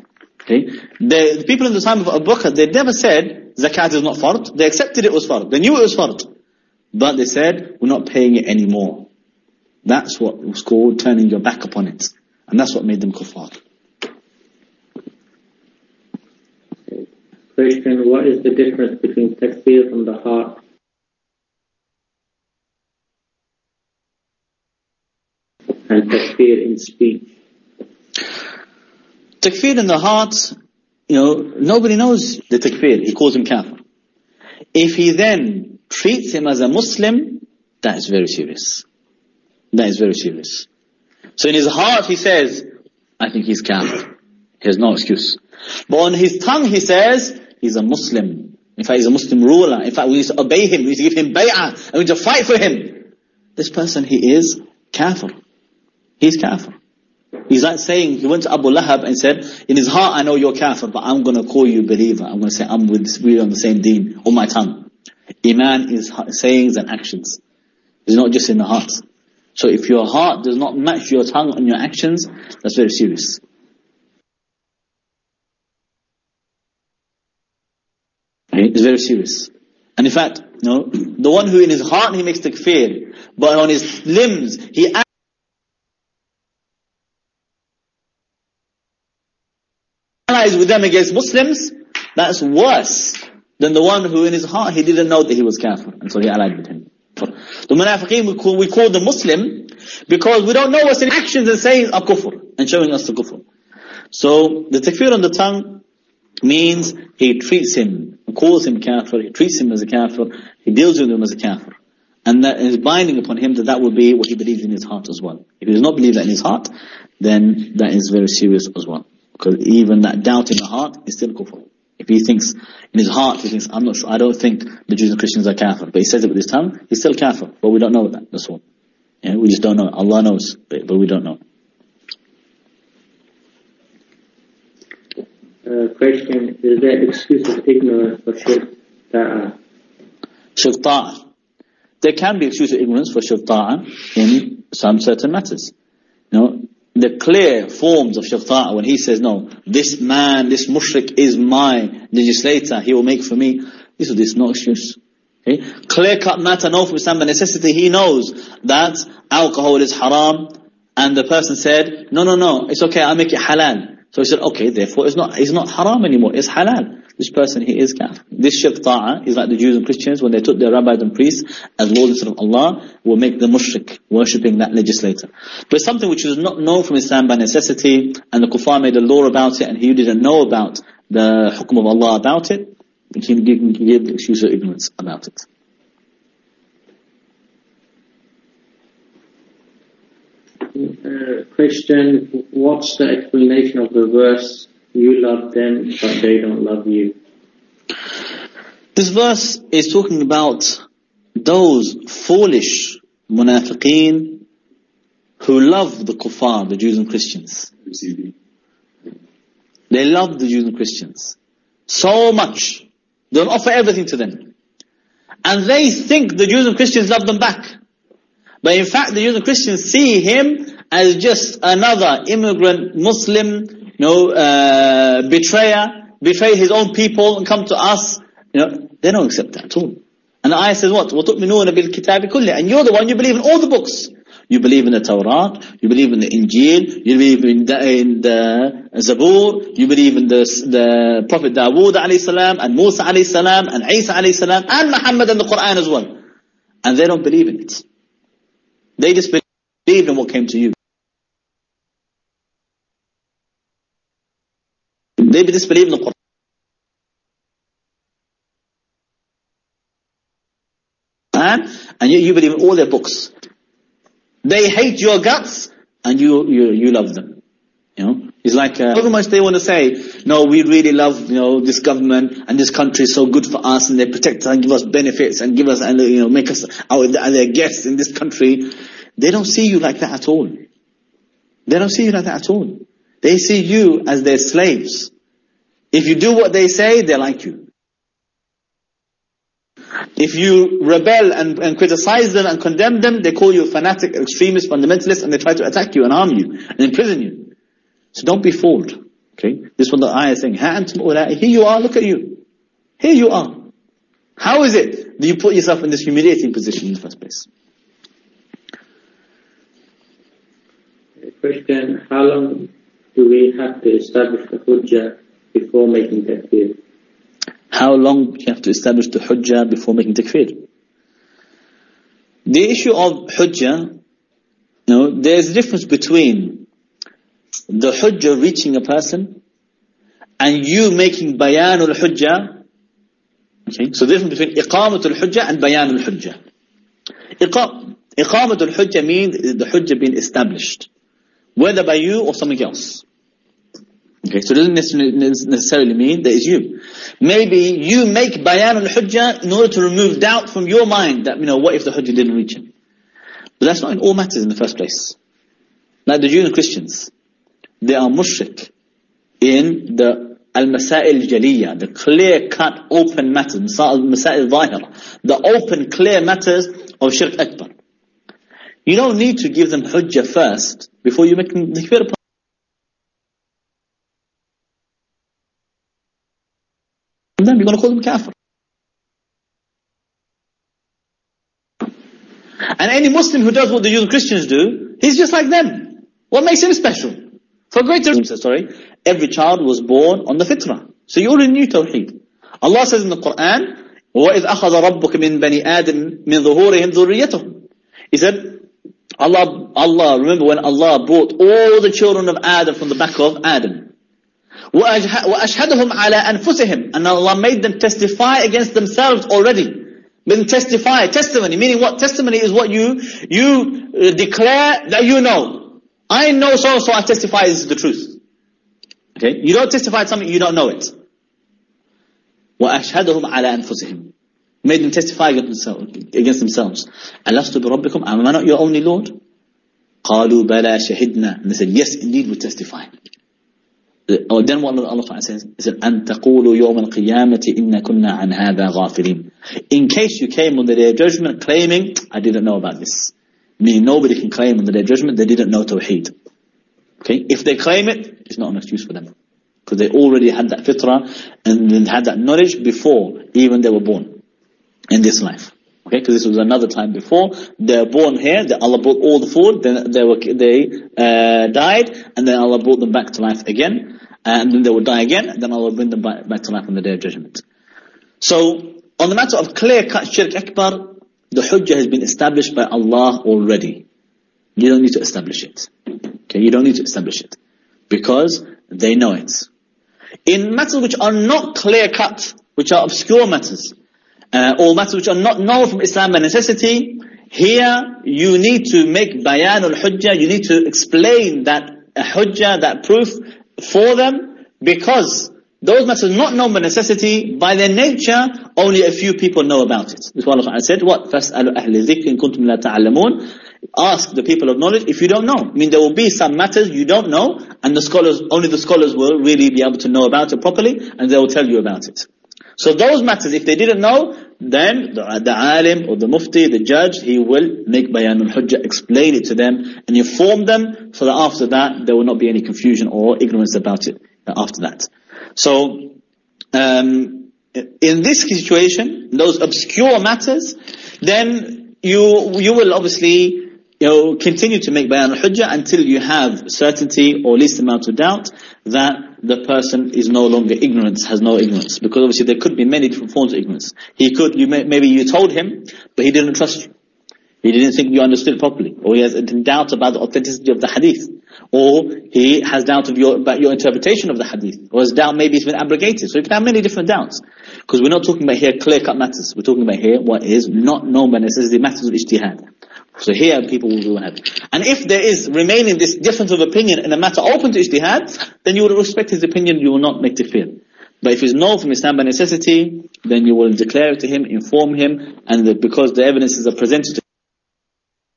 Okay? The, the people in the time of Abu Bakr, they never said, zakat is not fard. They accepted it was fard. They knew it was fard. But they said, we're not paying it anymore. That's what was called turning your back upon it. And that's what made them kuffar. Question, what is the difference between takfir from the heart and takfir in speech? Takfir in the heart, you know, nobody knows the takfir. He calls him kafir. If he then treats him as a Muslim, that is very serious. That is very serious. So in his heart he says, I think he's kafir. He has no excuse. But on his tongue he says, he's a Muslim. In fact, he's a Muslim ruler. In fact, we need to obey him. We need to give him bay'ah. And we need to fight for him. This person, he is kafir. He's kafir. He's like saying, he went to Abu Lahab and said, in his heart, I know you're kafir, but I'm going to call you believer. I'm going to say, I'm with, we're on the same deen, on my tongue. Iman is sayings and actions. It's not just in the heart. So if your heart does not match your tongue and your actions, that's very serious. It's very serious. And in fact, you know, the one who in his heart he makes takfir, but on his limbs he allies with them against Muslims, that's worse than the one who in his heart he didn't know that he was kafir, and so he allied with him. The munafiqeen, we call, we call them Muslim because we don't know what's in actions and sayings are kufr and showing us the kufr. So the takfir on the tongue means he treats him, calls him kafir, he treats him as a kafir, he deals with him as a kafir. And that is binding upon him that that will be what he believes in his heart as well. If he does not believe that in his heart, then that is very serious as well. Because even that doubt in the heart is still kufr. If he thinks in his heart, he thinks, I'm not sure, I don't think the Jews and Christians are kafir. But he says it with his tongue, he's still kafir. But we don't know that, that's all. Yeah, we just don't know. Allah knows, but, but we don't know. Uh, question, is there excuse of ignorance for shirk? Shirk. There can be excuse of ignorance for shirk in some certain matters. You know, the clear forms of shirk when he says, no, this man, this mushrik is my legislator, he will make for me. This is no excuse. Okay? Clear cut matter, no from Islam by necessity, he knows that alcohol is haram, and the person said, no, no, no, it's okay, I'll make it halal. So he said, okay, therefore it's not, it's not haram anymore, it's halal. This person, he is kafir. This shirk ta'ah is like the Jews and Christians when they took their rabbis and priests as lords instead of Allah, will make the mushrik, worshipping that legislator. But it's something which is not known from Islam by necessity, and the kuffar made a law about it, and he didn't know about the hukum of Allah about it, he can give, excuse of ignorance about it. Question, what's the explanation of the verse, you love them, but they don't love you? This verse is talking about those foolish munafiqeen who love the kuffar, the Jews and Christians. They love the Jews and Christians so much. They'll offer everything to them. And they think the Jews and Christians love them back. But in fact, the Jews and Christians see him as just another immigrant Muslim, you know, uh, betrayer, betray his own people and come to us. You know, they don't accept that at all. And the ayah says what? وَتُؤْمِنُونَ بِالْكِتَابِ كُلِّهِ And you're the one, you believe in all the books. You believe in the Torah, you believe in the Injil, you believe in the, in the Zabur, you believe in the, the Prophet Dawood alayhi salam, and Musa alayhi salam, and Isa alayhi salam, and Muhammad and the Quran as well. And they don't believe in it. They just believe in what came to you. They disbelieve in the Quran. And you, you believe in all their books. They hate your guts, and you, you, you love them. You know, it's like uh, much they want to say, no, we really love you know this government and this country is so good for us, and they protect us and give us benefits and give us and you know make us our their guests in this country. They don't see you like that at all. They don't see you like that at all. They see you as their slaves. If you do what they say, they like you. If you rebel and, and criticize them and condemn them, they call you a fanatic, extremist, fundamentalist, and they try to attack you and harm you and imprison you. So don't be fooled. Okay? This one the ayah saying, Here you are, look at you. Here you are. How is it that you put yourself in this humiliating position in the first place? Question, how long do we have to establish the hujjah before making takfir? How long do you have to establish the hujjah before making takfir? The issue of hujjah, you know, there's a difference between the hujjah reaching a person and you making bayanul hujjah. Okay, so the difference between iqamatul hujjah and bayanul hujjah. Iqamatul hujjah means the hujjah being established, whether by you or something else. Okay, so it doesn't necessarily- mean that it's you. Maybe you make bayan al-hujjah in order to remove doubt from your mind that, you know, what if the hujjah didn't reach him? But that's not in all matters in the first place. Like the Jews and Christians, they are mushrik in the al-masail jaliyah, the clear-cut, open matters, masail zahira, the open, clear matters of shirk akbar. You don't need to give them hujjah first before you make takfir upon them. You're going to call them kafir. And any Muslim who does what the Jews and Christians do, he's just like them. What makes him special? For greater reason, sorry, every child was born on the fitrah. So you already knew Tawheed. Allah says in the Quran, وَإِذْ أَخَذَ رَبُّكَ مِنْ بَنِي آدَمٍ مِنْ ظُهُورِهِمْ ذُرِّيَّتَهُم He said, Allah, Allah, remember when Allah brought all the children of Adam from the back of Adam. وَأَجْه- وَأَشْهَدَهُمْ عَلَىٰ أَنفُسِهِمْ And Allah made them testify against themselves already. Made them testify, testimony, meaning what? Testimony is what you, you uh, declare that you know. I know so and so, I testify this is the truth. Okay? You don't testify something you don't know it. وَأَشْهَدَهُمْ عَلَىٰ أَنفُسِهِمْ Made them testify against themselves. Against themselves. أَلَسْتُ بِرَبِّكُمْ Am I not your only Lord? قَالُوا بَلَا شَهِدْنَا And they said, yes, indeed we testify. Or then what Allah Ta'ala says, He said, أَن تَقُولُوا يَوْمَ الْقِيَامَةِ إِنَّا كُنَّا عَنْ هَذَا غَافِلِينَ In case you came on the day of judgment claiming, I didn't know about this. Meaning nobody can claim on the day of judgment they didn't know Tawheed. Okay? If they claim it, it's not an excuse for them. Because they already had that fitrah and then had that knowledge before even they were born in this life. Okay, because this was another time before they're born here. That Allah brought all the food, then they were they uh, died, and then Allah brought them back to life again, and then they would die again, and then Allah would bring them back, back to life on the day of judgment. So, on the matter of clear-cut shirk akbar, the hujjah has been established by Allah already. You don't need to establish it. Okay, you don't need to establish it because they know it. In matters which are not clear-cut, which are obscure matters, uh, or matters which are not known from Islam by necessity, here you need to make bayan al-hujjah, you need to explain that uh, hujjah, that proof for them, because those matters not known by necessity, by their nature, only a few people know about it. This is what Allah said, what? فَاسْأَلُوا أَهْلِ ذِكْرٍ إِن كُنتُمْ لَا تَعْلَمُونَ Ask the people of knowledge if you don't know. I mean, there will be some matters you don't know, and the scholars, only the scholars will really be able to know about it properly, and they will tell you about it. So those matters, if they didn't know, then the, the alim or the mufti, the judge, he will make bayan al-hujjah, explain it to them, and inform them, so that after that, there will not be any confusion or ignorance about it after that. So, um, in this situation, those obscure matters, then you, you will obviously, you know, continue to make bayan al-hujjah until you have certainty or least amount of doubt that the person is no longer ignorant, has no ignorance. Because obviously there could be many different forms of ignorance. He could, you may, maybe you told him, but he didn't trust you. He didn't think you understood properly. Or he has doubt about the authenticity of the hadith. Or he has doubt of your, about your interpretation of the hadith. Or his doubt maybe it's been abrogated. So you can have many different doubts. Because we're not talking about here clear-cut matters. We're talking about here what is not known by necessity matters of ijtihad. So here people will do it. And if there is remaining this difference of opinion in a matter open to ijtihad, then you will respect his opinion, you will not make takfir. But if it's known from Islam by necessity, then you will declare it to him, inform him, and that because the evidences are presented to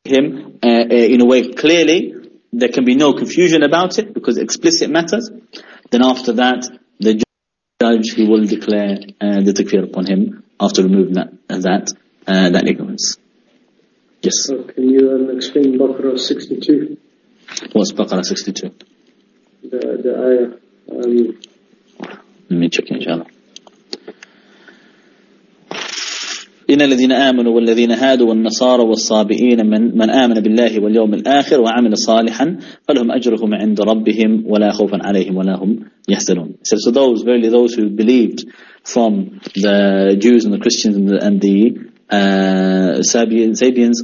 him uh, uh, in a way clearly, there can be no confusion about it because explicit matters. Then after that, the judge he will declare uh, the takfir upon him after removing that that uh, that ignorance. Yes. So can you um, explain Baqarah 62, What's Baqarah 62? the, the ayah? Um, Let me check inshallah. إن الذين آمنوا والذين هادوا والنصارى والصابئين من, من آمن بالله واليوم الآخر وعمل صالحا فلهم أجرهم عند ربهم ولا خوف عليهم ولا هم يحزنون. So, so those, verily those who believed from the Jews and the Christians and the, and the uh, Sabians, Sabians,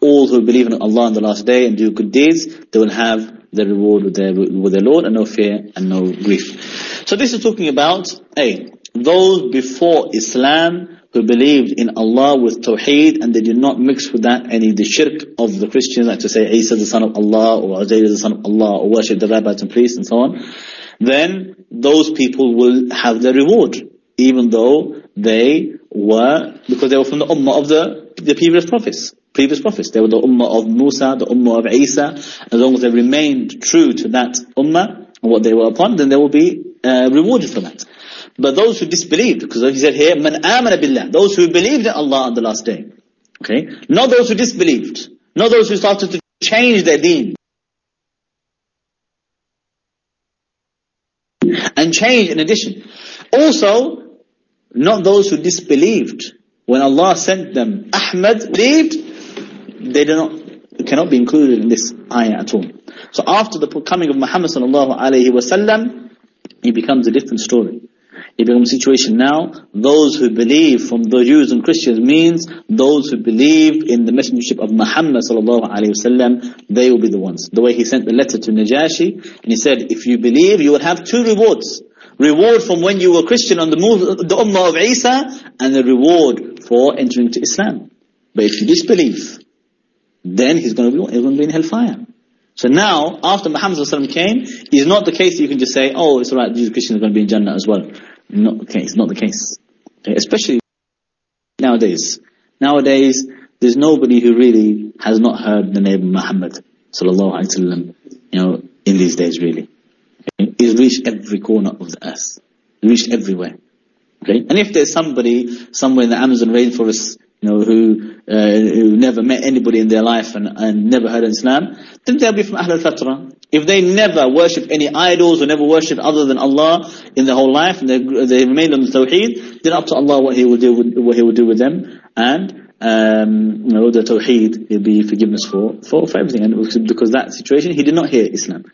all who believe in Allah on the last day and do good deeds, they will have the reward with their, with their Lord and no fear and no grief. So this is talking about, A, those before Islam who believed in Allah with Tawheed and they did not mix with that any the shirk of the Christians like to say Isa the son of Allah or Uzair the son of Allah or worship the rabbis and priests and so on. then those people will have their reward, even though they were, because they were from the ummah of the, the previous prophets. Previous prophets. They were the ummah of Musa, the ummah of Isa. As long as they remained true to that ummah and what they were upon, then they will be uh, rewarded for that. But those who disbelieved, because he said here, man amana billah, those who believed in Allah on the last day. Okay? Not those who disbelieved. Not those who started to change their deen. And change in addition. Also, not those who disbelieved. When Allah sent them, Ahmad believed, they do not, cannot be included in this ayah at all. So after the coming of Muhammad sallallahu alayhi wasallam, it becomes a different story. It becomes a situation now, those who believe from the Jews and Christians means those who believe in the messengership of Muhammad sallallahu alayhi wasallam, they will be the ones. The way he sent the letter to Najashi, and he said, if you believe, you will have two rewards. Reward from when you were Christian on the, the Ummah of Isa, and the reward for entering into Islam. But if you disbelieve, then he's going to be, he's going to be in hellfire. So now, after Muhammad came, it's not the case that you can just say, oh, it's alright, and Christians are going to be in Jannah as well. Not the case, not the case. Okay, especially nowadays. Nowadays, there's nobody who really has not heard the name of Muhammad sallallahu alaihi wasallam, you know, in these days really. He's reached every corner of the earth. Reached everywhere. Okay? And if there's somebody somewhere in the Amazon rainforest, you know, who, uh, who never met anybody in their life and, and never heard Islam, then they'll be from Ahl al-Fatra. If they never worship any idols or never worship other than Allah in their whole life and they, they remain on the Tawheed, then up to Allah what He will do with, what He will do with them and um, you know, the Tawheed, He'll be forgiveness for, for, for everything. And because that situation, He did not hear Islam.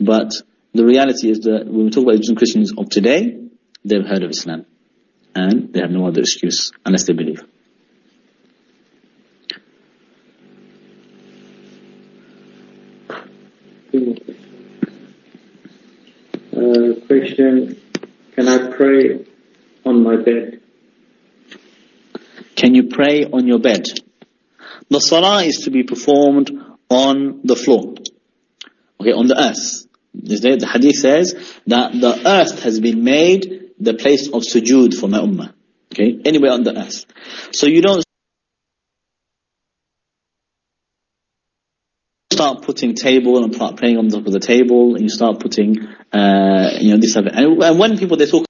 But the reality is that when we talk about the Jews Christians of today, they've heard of Islam. And they have no other excuse unless they believe. Uh, question, can I pray on my bed? Can you pray on your bed? The salah is to be performed on the floor. Okay, on the earth. The hadith says that the earth has been made the place of sujood for my ummah. Okay, anywhere on the earth. So you don't start putting table and start praying on top of the table, and you start putting, uh, you know, this. And, and when people they talk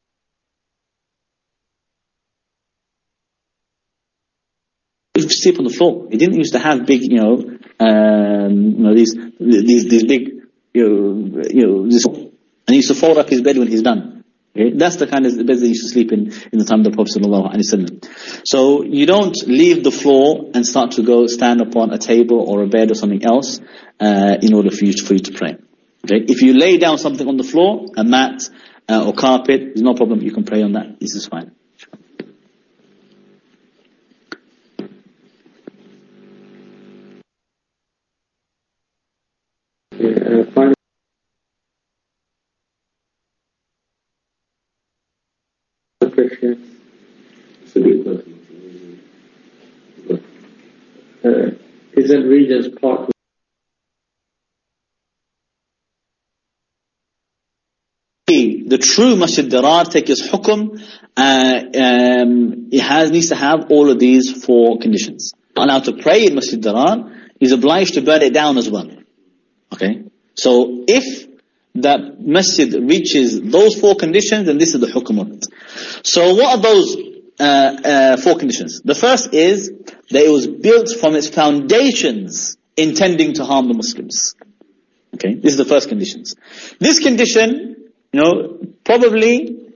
you sleep on the floor. He didn't used to have big, you know, um, you know these these these big, you you know, this, and he used to fold up his bed when he's done. Okay? That's the kind of bed that he used to sleep in in the time of the Prophet sallallahu. So you don't leave the floor and start to go stand upon a table or a bed or something else uh, in order for you to, for you to pray. Okay? If you lay down something on the floor, a mat uh, or carpet, there's no problem. You can pray on that. This is fine. Uh, final question. It's a good question. Uh, the true Masjid Dirar take his hukum, uh, um, it has, needs to have all of these four conditions. Allowed to pray in Masjid Dirar, he's obliged to burn it down as well. Okay? So if that masjid reaches those four conditions, then this is the hukum of it. So what are those uh, uh, four conditions? The first is that it was built from its foundations intending to harm the Muslims. Okay, this is the first conditions. This condition, you know, probably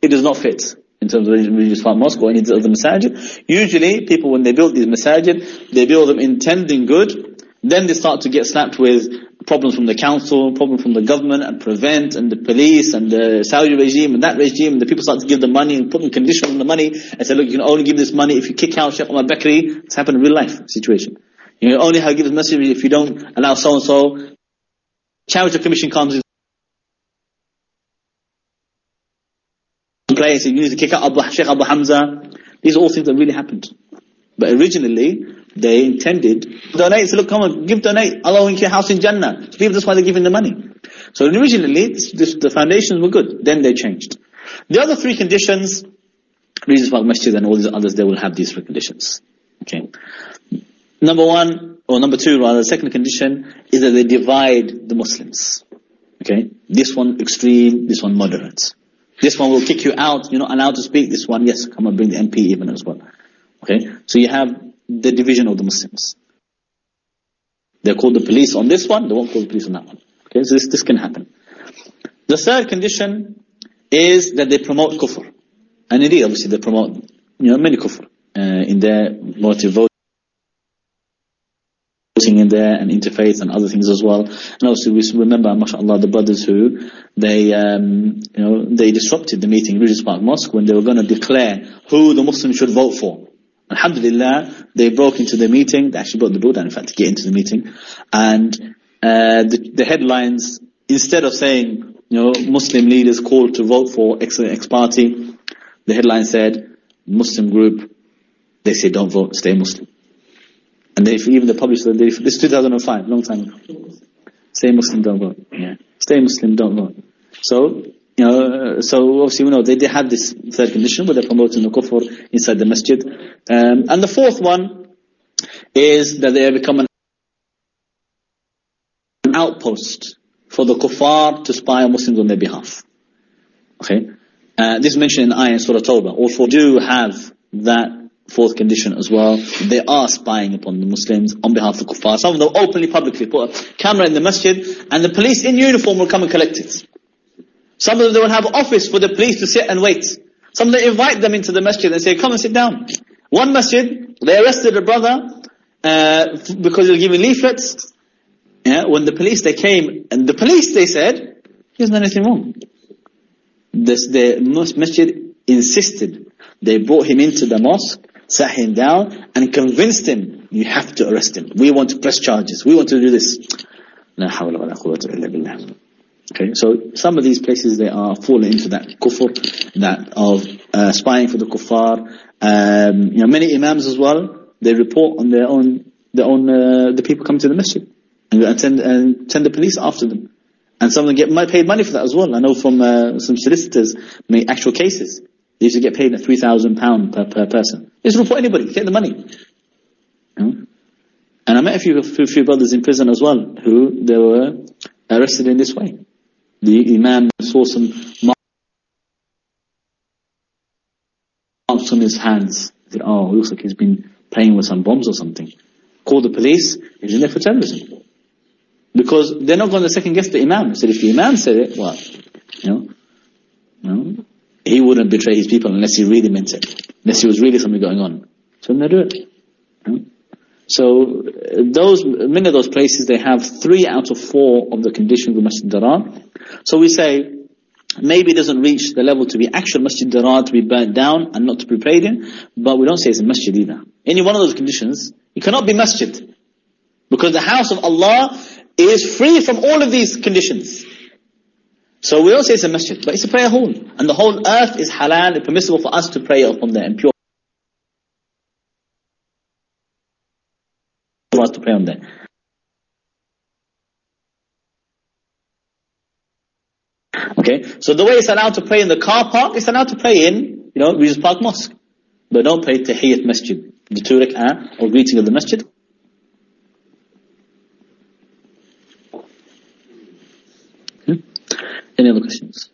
it does not fit in terms of religious mosque or any other masajid. Usually people when they build these masajid, they build them intending good, then they start to get slapped with problems from the council, problems from the government and prevent and the police and the Saudi regime and that regime and the people start to give the money and put them conditions on the money and say, look, you can only give this money if you kick out Sheikh Omar Bakri. It's happened in real life situation. You can only give this message if you don't allow so and so. Charity commission comes in place you need to kick out Abu, Sheikh Abu Hamza. These are all things that really happened. But originally, they intended donate. So look, come on, give donate. Allah will your house in Jannah. So people, that's why they're giving the money. So originally, this, this, the foundations were good. Then they changed. The other three conditions, Regent's Park Masjid and all these others, they will have these three conditions. Okay. Number one, or number two rather, the second condition is that they divide the Muslims. Okay. This one extreme, this one moderate. This one will kick you out, you're not allowed to speak. This one, yes, come and bring the MP even as well. Okay. So you have the division of the Muslims. They call the police on this one, they won't call the police on that one. Okay, so this, this can happen. The third condition is that they promote kufr. And indeed, obviously, they promote you know, many kufr uh, in their motive voting in there and interfaith and other things as well. And also we remember, mashallah, the brothers who, they, um, you know, they disrupted the meeting in Regent's Park Mosque when they were going to declare who the Muslims should vote for. Alhamdulillah, they broke into the meeting, they actually brought the down, in fact, to get into the meeting. And uh, the, the headlines, instead of saying, you know, Muslim leaders called to vote for X, X party, the headline said, Muslim group, they say don't vote, stay Muslim. And they, even the publisher, this is 2005, long time ago. Stay Muslim, don't vote. Yeah. Stay Muslim, don't vote. So, you know, so obviously we know they, had this third condition where they're promoting the kufr inside the masjid. Um, and the fourth one is that they have become an outpost for the kuffar to spy on Muslims on their behalf. Okay? Uh, this is mentioned in Ayah Surah Tawbah. All four do have that fourth condition as well. They are spying upon the Muslims on behalf of the kuffar. Some of them openly, publicly put a camera in the masjid and the police in uniform will come and collect it. Some of them they will have office for the police to sit and wait. Some of them invite them into the masjid and say, come and sit down. One masjid, they arrested a brother uh, because he was giving leaflets. Yeah, when the police they came, and the police they said, he hasn't done anything wrong. This, the masjid insisted. They brought him into the mosque, sat him down, and convinced him, you have to arrest him. We want to press charges. We want to do this. Okay, so some of these places they are falling into that kufr, that of uh, spying for the kuffar. Um, you know, many imams as well, they report on their own, their own, uh, the people coming to the masjid and attend and send the police after them. And some of them get paid money for that as well. I know from uh, some solicitors, make actual cases. They used to get paid at three thousand pound per per person. Just report anybody, get the money. And I met a few, a few brothers in prison as well who they were arrested in this way. The Imam saw some marks on his hands. He said, oh, looks like he's been playing with some bombs or something. Called the police, he's in there for terrorism. Because they're not going to second guess the Imam. said, if the Imam said it, well, you know, he wouldn't betray his people unless he really meant it. Unless there was really something going on. So they do it. You know? So those many of those places they have three out of four of the conditions of Masjid Darar. So we say maybe it doesn't reach the level to be actual Masjid Darar to be burnt down and not to be prayed in, but we don't say it's a masjid either. Any one of those conditions, it cannot be masjid. Because the house of Allah is free from all of these conditions. So we don't say it's a masjid, but it's a prayer hall. And the whole earth is halal and permissible for us to pray upon there and pure for us to pray on there. Okay, so the way it's allowed to pray in the car park, it's allowed to pray in, you know, Regent's Park Mosque. But don't pray Tahiyyat Masjid, the two rak'ah or greeting of the masjid. Hmm? Any other questions?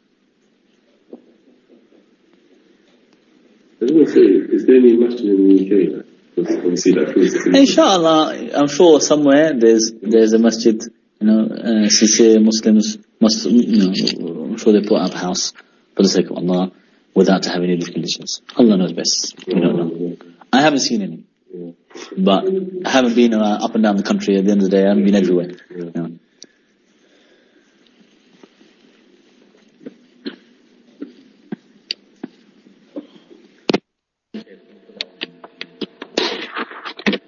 I was going to say, is there any masjid in the UK? Inshallah, I'm sure somewhere there's there's a masjid, you know, uh, sincere Muslims must, you know, I'm sure they put up house for the sake of Allah without having any conditions. Allah knows best. We don't know. I haven't seen any. But I haven't been uh, up and down the country at the end of the day. I haven't been everywhere. You know.